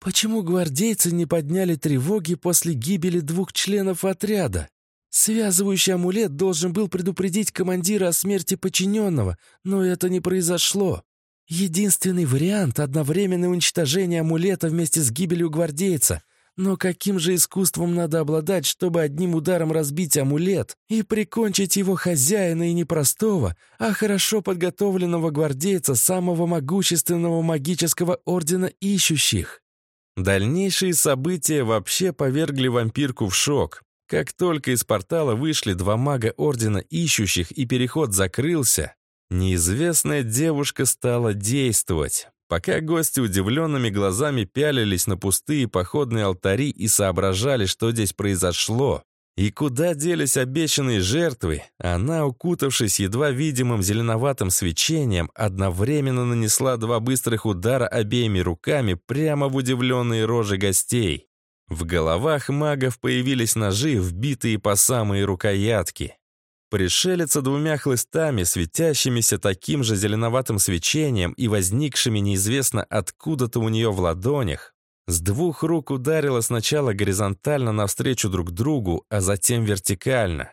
B: Почему гвардейцы не подняли тревоги после гибели двух членов отряда? Связывающий амулет должен был предупредить командира о смерти подчиненного, но это не произошло. Единственный вариант — одновременное уничтожение амулета вместе с гибелью гвардейца. Но каким же искусством надо обладать, чтобы одним ударом разбить амулет и прикончить его хозяина и не простого, а хорошо подготовленного гвардейца самого могущественного магического ордена ищущих?
A: Дальнейшие события вообще повергли вампирку в шок. Как только из портала вышли два мага Ордена Ищущих и переход закрылся, неизвестная девушка стала действовать. Пока гости удивленными глазами пялились на пустые походные алтари и соображали, что здесь произошло, и куда делись обещанные жертвы, она, укутавшись едва видимым зеленоватым свечением, одновременно нанесла два быстрых удара обеими руками прямо в удивленные рожи гостей. В головах магов появились ножи, вбитые по самые рукоятки. Пришелица двумя хлыстами, светящимися таким же зеленоватым свечением и возникшими неизвестно откуда-то у нее в ладонях, с двух рук ударила сначала горизонтально навстречу друг другу, а затем вертикально.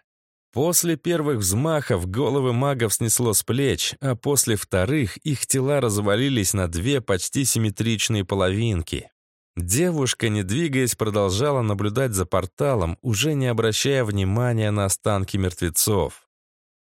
A: После первых взмахов головы магов снесло с плеч, а после вторых их тела развалились на две почти симметричные половинки. Девушка, не двигаясь, продолжала наблюдать за порталом, уже не обращая внимания на останки мертвецов.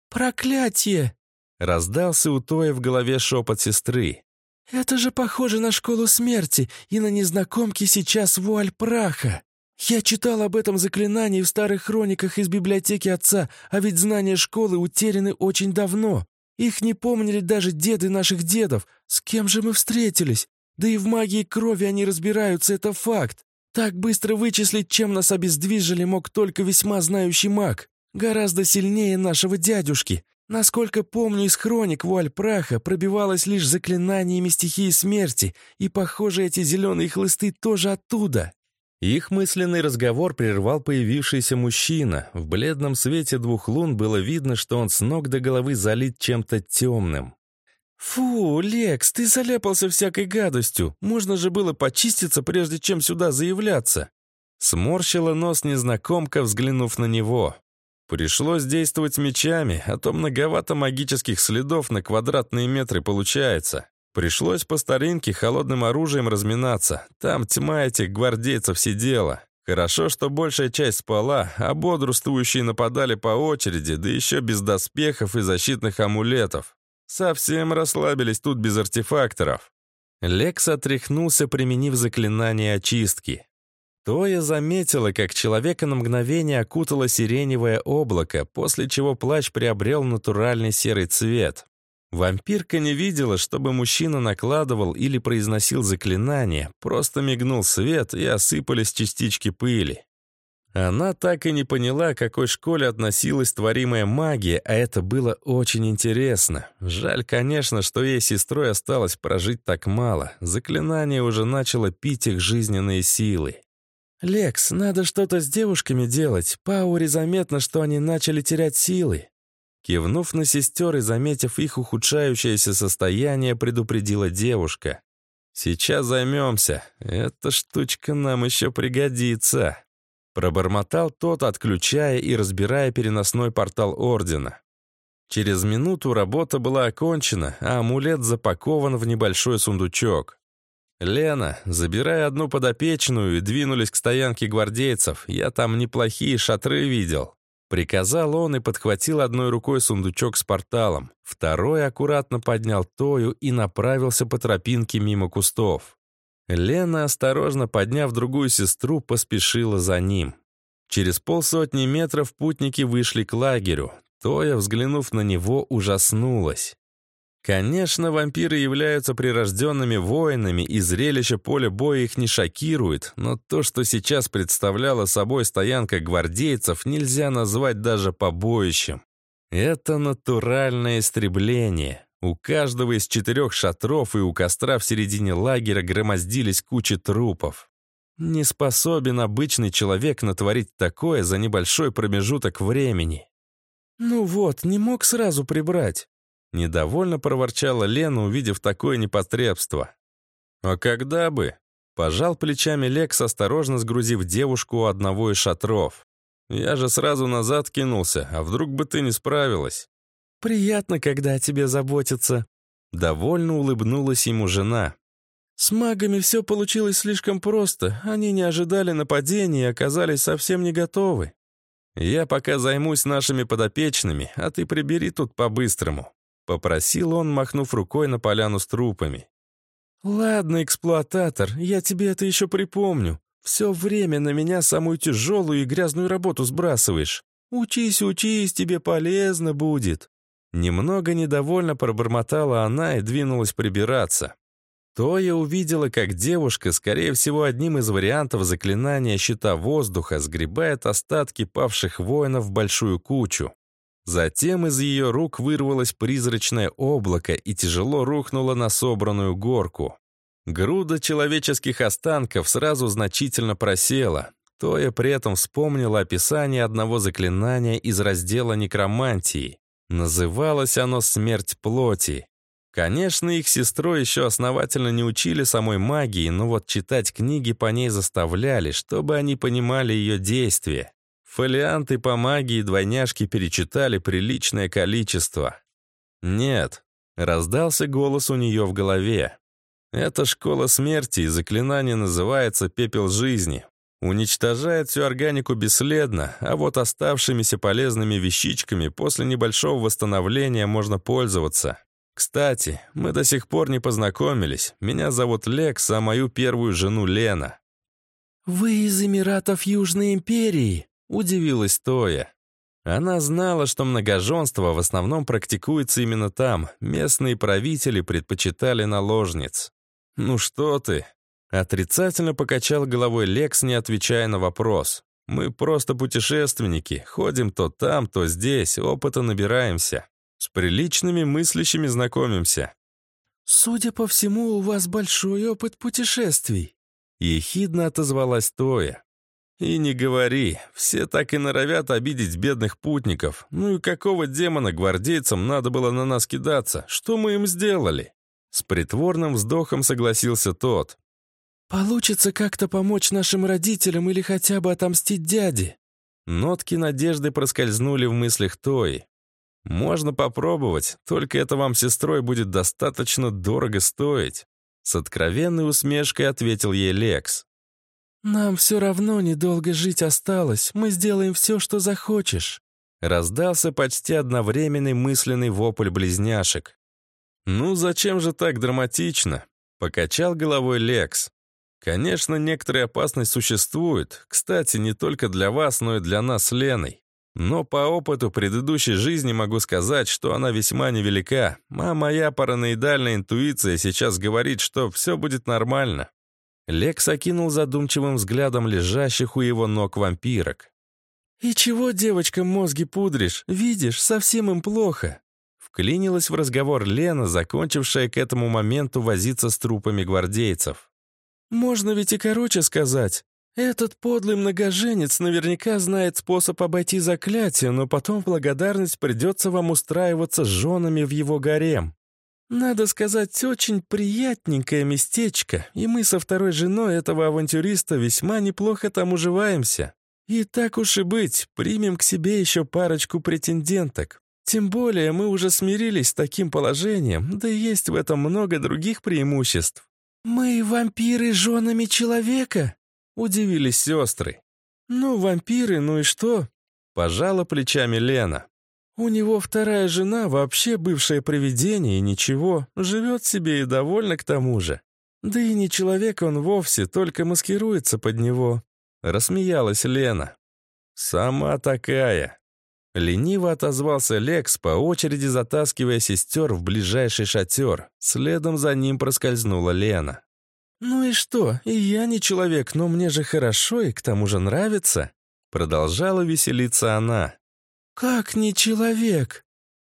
D: «Проклятие!» — раздался у Тоя в голове шепот сестры. «Это же похоже на школу смерти и на незнакомки сейчас вуаль праха!» «Я читал об этом заклинании в старых хрониках из библиотеки отца, а ведь знания школы утеряны очень давно. Их не помнили даже деды наших дедов. С кем же мы встретились? Да и в магии крови они разбираются, это факт. Так быстро вычислить, чем нас обездвижили, мог только весьма знающий маг. Гораздо сильнее нашего дядюшки. Насколько помню из хроник, вуаль праха пробивалась лишь заклинаниями стихии смерти, и, похоже, эти зеленые хлысты тоже оттуда.
A: Их мысленный разговор прервал появившийся мужчина. В бледном свете двух лун было видно, что он с ног до головы залит чем-то темным.
D: «Фу, Лекс, ты заляпался всякой гадостью. Можно же было почиститься, прежде чем сюда заявляться».
A: Сморщила нос незнакомка, взглянув на него. Пришлось действовать мечами, а то многовато магических следов на квадратные метры получается. Пришлось по старинке холодным оружием разминаться. Там тьма этих гвардейцев сидела. Хорошо, что большая часть спала, а бодрствующие нападали по очереди, да еще без доспехов и защитных амулетов. Совсем расслабились тут без артефакторов. Лекс отряхнулся, применив заклинание очистки. Тоя заметила, как человека на мгновение окутало сиреневое облако, после чего плащ приобрел натуральный серый цвет. Вампирка не видела, чтобы мужчина накладывал или произносил заклинание, просто мигнул свет и осыпались частички пыли. Она так и не поняла, к какой школе относилась творимая магия, а это было очень интересно. Жаль, конечно, что ей сестрой осталось прожить так мало. Заклинание уже начало пить их жизненные силы.
D: «Лекс, надо что-то с девушками делать. Паури заметно, что они начали терять силы»,
A: Кивнув на сестер и заметив их ухудшающееся состояние, предупредила девушка. «Сейчас займемся. Эта штучка нам еще пригодится». Пробормотал тот, отключая и разбирая переносной портал Ордена. Через минуту работа была окончена, а амулет запакован в небольшой сундучок. «Лена, забирай одну подопечную и двинулись к стоянке гвардейцев. Я там неплохие шатры видел». Приказал он и подхватил одной рукой сундучок с порталом, второй аккуратно поднял Тою и направился по тропинке мимо кустов. Лена, осторожно подняв другую сестру, поспешила за ним. Через полсотни метров путники вышли к лагерю. Тоя, взглянув на него, ужаснулась. Конечно, вампиры являются прирожденными воинами, и зрелище поля боя их не шокирует, но то, что сейчас представляла собой стоянка гвардейцев, нельзя назвать даже побоищем. Это натуральное истребление. У каждого из четырех шатров и у костра в середине лагеря громоздились кучи трупов. Не способен обычный человек натворить такое за небольшой промежуток времени.
D: «Ну вот, не мог сразу прибрать»,
A: Недовольно проворчала Лена, увидев такое непотребство. «А когда бы?» Пожал плечами Лекс, осторожно сгрузив девушку у одного из шатров. «Я же сразу назад кинулся, а вдруг бы ты не справилась?»
D: «Приятно, когда о тебе заботятся».
A: Довольно улыбнулась ему жена.
D: «С магами все получилось слишком просто. Они не ожидали нападения и оказались совсем не готовы.
A: Я пока займусь нашими подопечными, а ты прибери тут по-быстрому. Попросил он, махнув рукой на поляну с трупами.
D: «Ладно, эксплуататор, я тебе это еще припомню. Все время на меня самую тяжелую и грязную работу сбрасываешь. Учись, учись, тебе полезно будет».
A: Немного недовольно пробормотала она и двинулась прибираться. Тоя увидела, как девушка, скорее всего, одним из вариантов заклинания щита воздуха, сгребает остатки павших воинов в большую кучу. Затем из ее рук вырвалось призрачное облако и тяжело рухнуло на собранную горку. Груда человеческих останков сразу значительно просела. Тоя при этом вспомнила описание одного заклинания из раздела некромантии. Называлось оно «Смерть плоти». Конечно, их сестру еще основательно не учили самой магии, но вот читать книги по ней заставляли, чтобы они понимали ее действия. Фолианты по магии двойняшки перечитали приличное количество. «Нет», — раздался голос у нее в голове. «Это школа смерти, и заклинание называется «Пепел жизни». Уничтожает всю органику бесследно, а вот оставшимися полезными вещичками после небольшого восстановления можно пользоваться. Кстати, мы до сих пор не познакомились. Меня зовут Лекс, а мою первую жену Лена.
D: «Вы из Эмиратов Южной Империи?» — удивилась Тоя.
A: Она знала, что многоженство в основном практикуется именно там. Местные правители предпочитали наложниц. «Ну что ты?» Отрицательно покачал головой Лекс, не отвечая на вопрос. «Мы просто путешественники, ходим то там, то здесь, опыта набираемся. С приличными мыслящими знакомимся».
D: «Судя по всему, у вас большой опыт путешествий», — ехидно отозвалась Тоя.
A: «И не говори, все так и норовят обидеть бедных путников. Ну и какого демона гвардейцам надо было на нас кидаться? Что мы им сделали?» С притворным вздохом согласился тот.
D: «Получится как-то помочь нашим родителям или хотя бы отомстить дяде?»
A: Нотки надежды проскользнули в мыслях Тои. «Можно попробовать, только это вам сестрой будет достаточно дорого стоить», с откровенной усмешкой ответил ей Лекс.
D: «Нам все равно недолго жить осталось, мы сделаем все, что захочешь»,
A: раздался почти одновременный мысленный вопль близняшек. «Ну зачем же так драматично?» покачал головой Лекс. «Конечно, некоторая опасность существует, кстати, не только для вас, но и для нас с Леной. Но по опыту предыдущей жизни могу сказать, что она весьма невелика, а моя параноидальная интуиция сейчас говорит, что все будет нормально». Лекс окинул задумчивым взглядом лежащих у его ног вампирок.
D: «И чего девочкам мозги пудришь? Видишь, совсем им плохо».
A: Вклинилась в разговор Лена, закончившая к этому моменту возиться с трупами гвардейцев.
D: «Можно ведь и короче сказать. Этот подлый многоженец наверняка знает способ обойти заклятие, но потом в благодарность придется вам устраиваться с женами в его гарем. Надо сказать, очень приятненькое местечко, и мы со второй женой этого авантюриста весьма неплохо там уживаемся. И так уж и быть, примем к себе еще парочку претенденток. Тем более мы уже смирились с таким положением, да и есть в этом много других преимуществ. «Мы вампиры женами человека?» Удивились сестры. «Ну, вампиры, ну и что?»
A: Пожала плечами Лена.
D: «У него вторая жена, вообще бывшее привидение, и ничего, живет себе и довольна к тому же. Да и не человек он вовсе, только маскируется под него».
A: Рассмеялась Лена. «Сама такая». Лениво отозвался Лекс, по очереди затаскивая сестер в ближайший шатер. Следом за ним проскользнула Лена.
D: «Ну и что? И я не человек, но мне же хорошо и к тому же нравится».
A: Продолжала веселиться она.
D: «Как не человек?»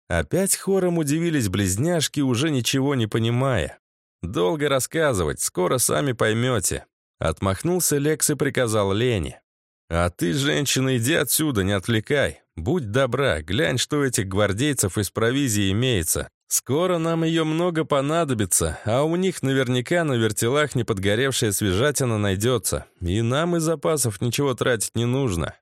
A: Опять хором удивились близняшки, уже ничего не понимая. «Долго рассказывать, скоро сами поймете». Отмахнулся Лекс и приказал Лене. «А ты, женщина, иди отсюда, не отвлекай. Будь добра, глянь, что этих гвардейцев из провизии имеется. Скоро нам ее много понадобится, а у них наверняка на вертелах неподгоревшая свежатина найдется. И нам из запасов ничего тратить не нужно».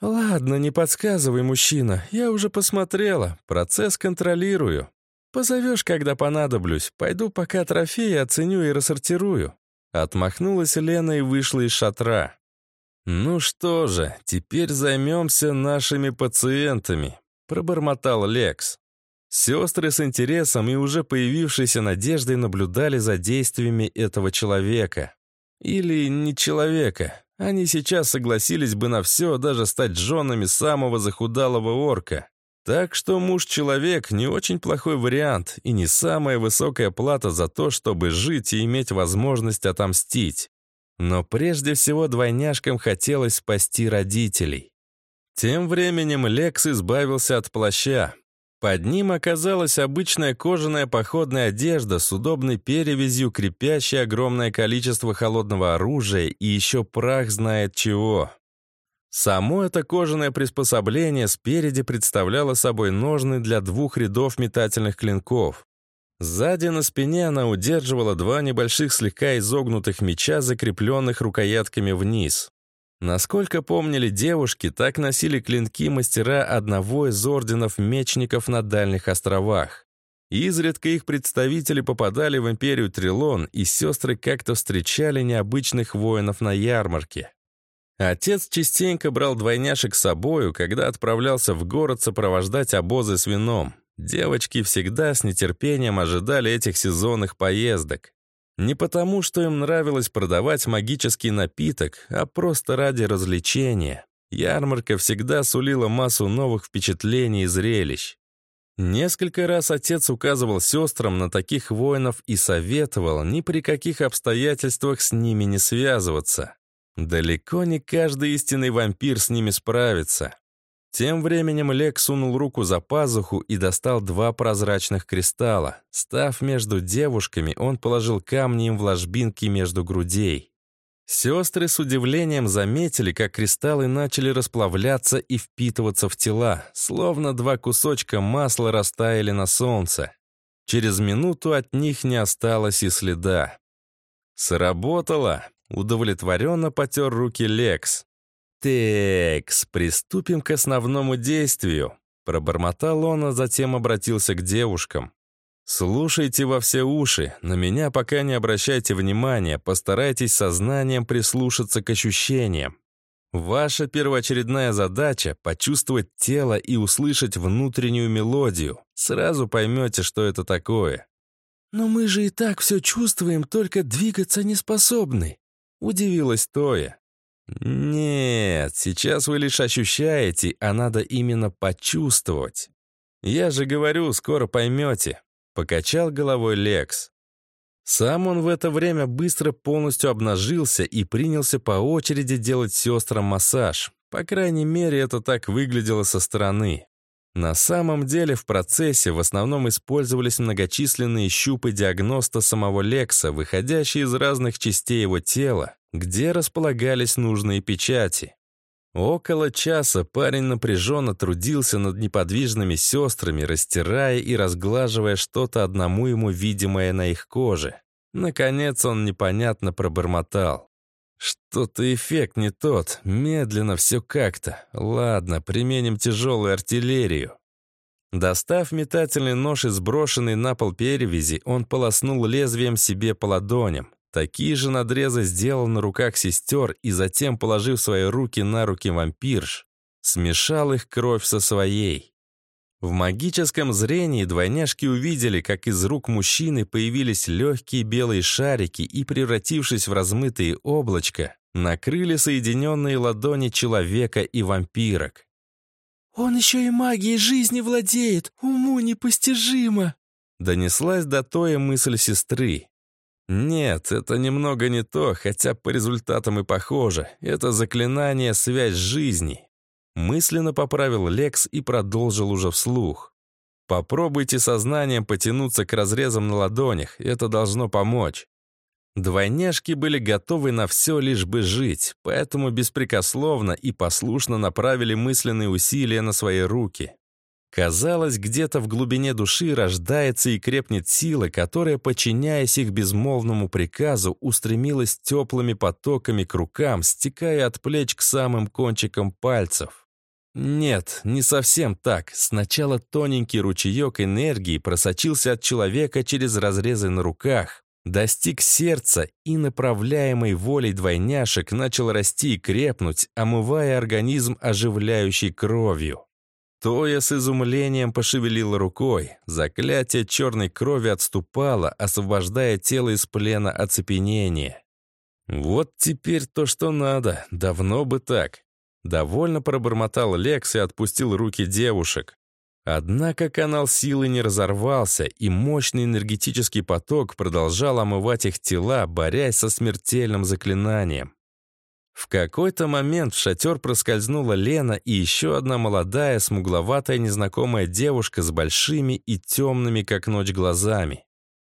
D: «Ладно, не подсказывай, мужчина, я уже посмотрела, процесс контролирую. Позовешь, когда понадоблюсь, пойду пока трофеи оценю и рассортирую».
A: Отмахнулась Лена и вышла из шатра. «Ну что же, теперь займемся нашими пациентами», — пробормотал Лекс. Сестры с интересом и уже появившейся надеждой наблюдали за действиями этого человека. Или не человека. Они сейчас согласились бы на все, даже стать женами самого захудалого орка. Так что муж-человек не очень плохой вариант и не самая высокая плата за то, чтобы жить и иметь возможность отомстить. Но прежде всего двойняшкам хотелось спасти родителей. Тем временем Лекс избавился от плаща. Под ним оказалась обычная кожаная походная одежда с удобной перевязью, крепящей огромное количество холодного оружия и еще прах знает чего. Само это кожаное приспособление спереди представляло собой ножны для двух рядов метательных клинков. Сзади на спине она удерживала два небольших слегка изогнутых меча, закрепленных рукоятками вниз.
D: Насколько помнили девушки, так носили клинки мастера одного из орденов мечников на дальних островах. Изредка их представители попадали в империю Трилон, и сестры как-то встречали необычных воинов на ярмарке. Отец частенько брал двойняшек с собою, когда отправлялся в город сопровождать обозы с вином. Девочки всегда с нетерпением ожидали этих сезонных поездок. Не потому, что им нравилось продавать магический напиток, а просто ради развлечения. Ярмарка всегда сулила массу новых впечатлений и зрелищ. Несколько раз отец указывал сестрам на таких воинов и советовал ни при каких обстоятельствах с ними не связываться. Далеко не каждый истинный вампир с ними справится. Тем временем Лек сунул руку за пазуху и достал два прозрачных кристалла. Став между девушками, он положил камни им в ложбинки между грудей. Сестры с удивлением заметили, как кристаллы начали расплавляться и впитываться в тела, словно два кусочка масла растаяли на солнце. Через минуту от них не осталось и следа. Сработало. Удовлетворенно потер руки Лекс. «Текс, приступим к основному действию», — пробормотал он, а затем обратился к девушкам. «Слушайте во все уши, на меня пока не обращайте внимания, постарайтесь сознанием прислушаться к ощущениям. Ваша первоочередная задача — почувствовать тело и услышать внутреннюю мелодию. Сразу поймете, что это такое».
B: «Но мы же и так все чувствуем, только двигаться не способны», — удивилась Тоя.
D: «Нет, сейчас вы лишь ощущаете, а надо именно почувствовать. Я же говорю, скоро поймете», — покачал головой Лекс. Сам он в это время быстро полностью обнажился и принялся по очереди делать сестрам массаж. По крайней мере, это так выглядело со стороны. На самом деле в процессе в основном использовались многочисленные щупы диагноста самого Лекса, выходящие из разных частей его тела, где располагались нужные печати. Около часа парень напряженно трудился над неподвижными сестрами, растирая и разглаживая что-то одному ему видимое на их коже. Наконец он непонятно пробормотал. Что-то эффект не тот, медленно все как-то. Ладно, применим тяжелую артиллерию. Достав метательный нож и сброшенный на пол перевязи, он полоснул лезвием себе по ладоням. Такие же надрезы сделал на руках сестер и затем, положив свои руки на руки вампирш, смешал их кровь со своей. В магическом зрении двойняшки увидели, как из рук мужчины появились легкие белые шарики и, превратившись в размытые облачка, накрыли соединенные ладони человека и вампирок.
B: «Он еще и магией жизни владеет, уму непостижимо!»
D: Донеслась до той мысль сестры. Нет, это немного не то, хотя по результатам и похоже. Это заклинание «Связь жизни». Мысленно поправил Лекс и продолжил уже вслух. Попробуйте сознанием потянуться к разрезам на ладонях, это должно помочь. Двойняшки были готовы на все, лишь бы жить, поэтому беспрекословно и послушно направили мысленные усилия на свои руки. Казалось, где-то в глубине души рождается и крепнет сила, которая, подчиняясь их безмолвному приказу, устремилась теплыми потоками к рукам, стекая от плеч к самым кончикам пальцев. Нет, не совсем так. Сначала тоненький ручеек энергии просочился от человека через разрезы на руках, достиг сердца и, направляемой волей двойняшек, начал расти и крепнуть, омывая организм оживляющей кровью. Тоя с изумлением пошевелила рукой. Заклятие черной крови отступало, освобождая тело из плена оцепенения. «Вот теперь то, что надо. Давно бы так». Довольно пробормотал Лекс и отпустил руки девушек. Однако канал силы не разорвался, и мощный энергетический поток продолжал омывать их тела, борясь со смертельным заклинанием. В какой-то момент в шатер проскользнула Лена и еще одна молодая, смугловатая незнакомая девушка с большими и темными, как ночь, глазами.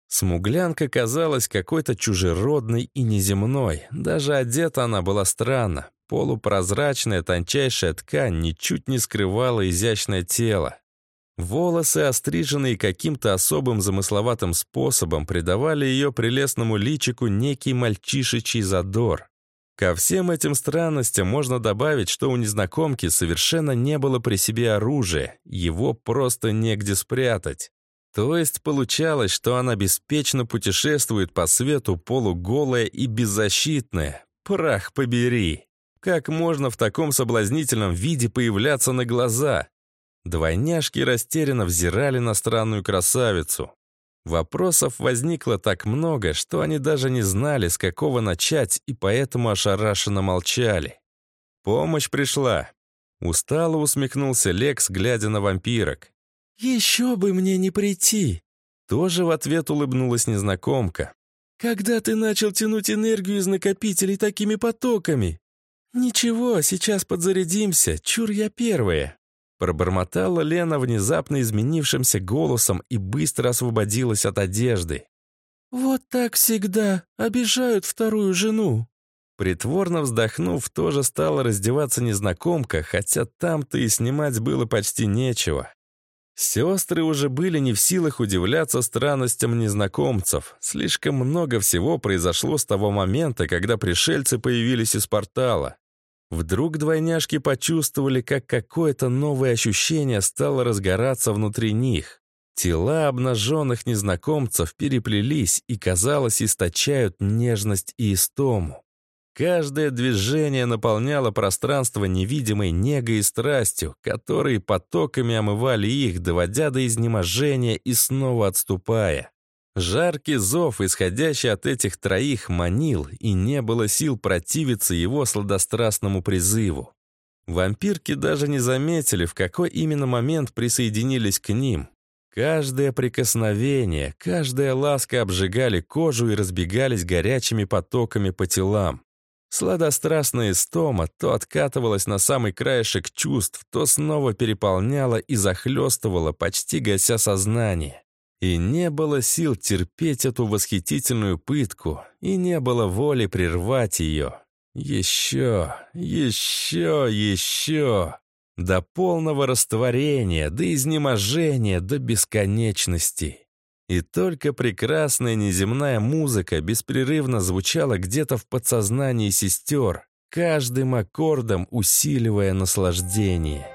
D: Смуглянка казалась какой-то чужеродной и неземной. Даже одета она была странно. Полупрозрачная тончайшая ткань ничуть не скрывала изящное тело. Волосы, остриженные каким-то особым замысловатым способом, придавали ее прелестному личику некий мальчишечий задор. Ко всем этим странностям можно добавить, что у незнакомки совершенно не было при себе оружия, его просто негде спрятать. То есть получалось, что она беспечно путешествует по свету полуголая и беззащитная. Прах побери! Как можно в таком соблазнительном виде появляться на глаза? Двойняшки растерянно взирали на странную красавицу. Вопросов возникло так много, что они даже не знали, с какого начать, и поэтому ошарашенно молчали. Помощь пришла. Устало усмехнулся Лекс, глядя на вампирок. «Еще бы мне не прийти!» Тоже в ответ улыбнулась незнакомка. «Когда ты начал тянуть энергию из накопителей такими потоками?» «Ничего, сейчас подзарядимся, чур я первая». Пробормотала Лена внезапно изменившимся голосом и быстро освободилась от одежды. «Вот так всегда. Обижают вторую жену». Притворно вздохнув, тоже стала раздеваться незнакомка, хотя там-то и снимать было почти нечего. Сестры уже были не в силах удивляться странностям незнакомцев. Слишком много всего произошло с того момента, когда пришельцы появились из портала. Вдруг двойняшки почувствовали, как какое-то новое ощущение стало разгораться внутри них. Тела обнаженных незнакомцев переплелись и, казалось, источают нежность и истому. Каждое движение наполняло пространство невидимой негой и страстью, которые потоками омывали их, доводя до изнеможения и снова отступая. Жаркий зов, исходящий от этих троих, манил, и не было сил противиться его сладострастному призыву. Вампирки даже не заметили, в какой именно момент присоединились к ним. Каждое прикосновение, каждая ласка обжигали кожу и разбегались горячими потоками по телам. Сладострастная истома то откатывалась на самый краешек чувств, то снова переполняла и захлестывала, почти гася сознание. И не было сил терпеть эту восхитительную пытку, и не было воли прервать ее. Еще, еще, еще. До полного растворения, до изнеможения, до бесконечности. И только прекрасная неземная музыка беспрерывно звучала где-то в подсознании сестер, каждым аккордом усиливая наслаждение.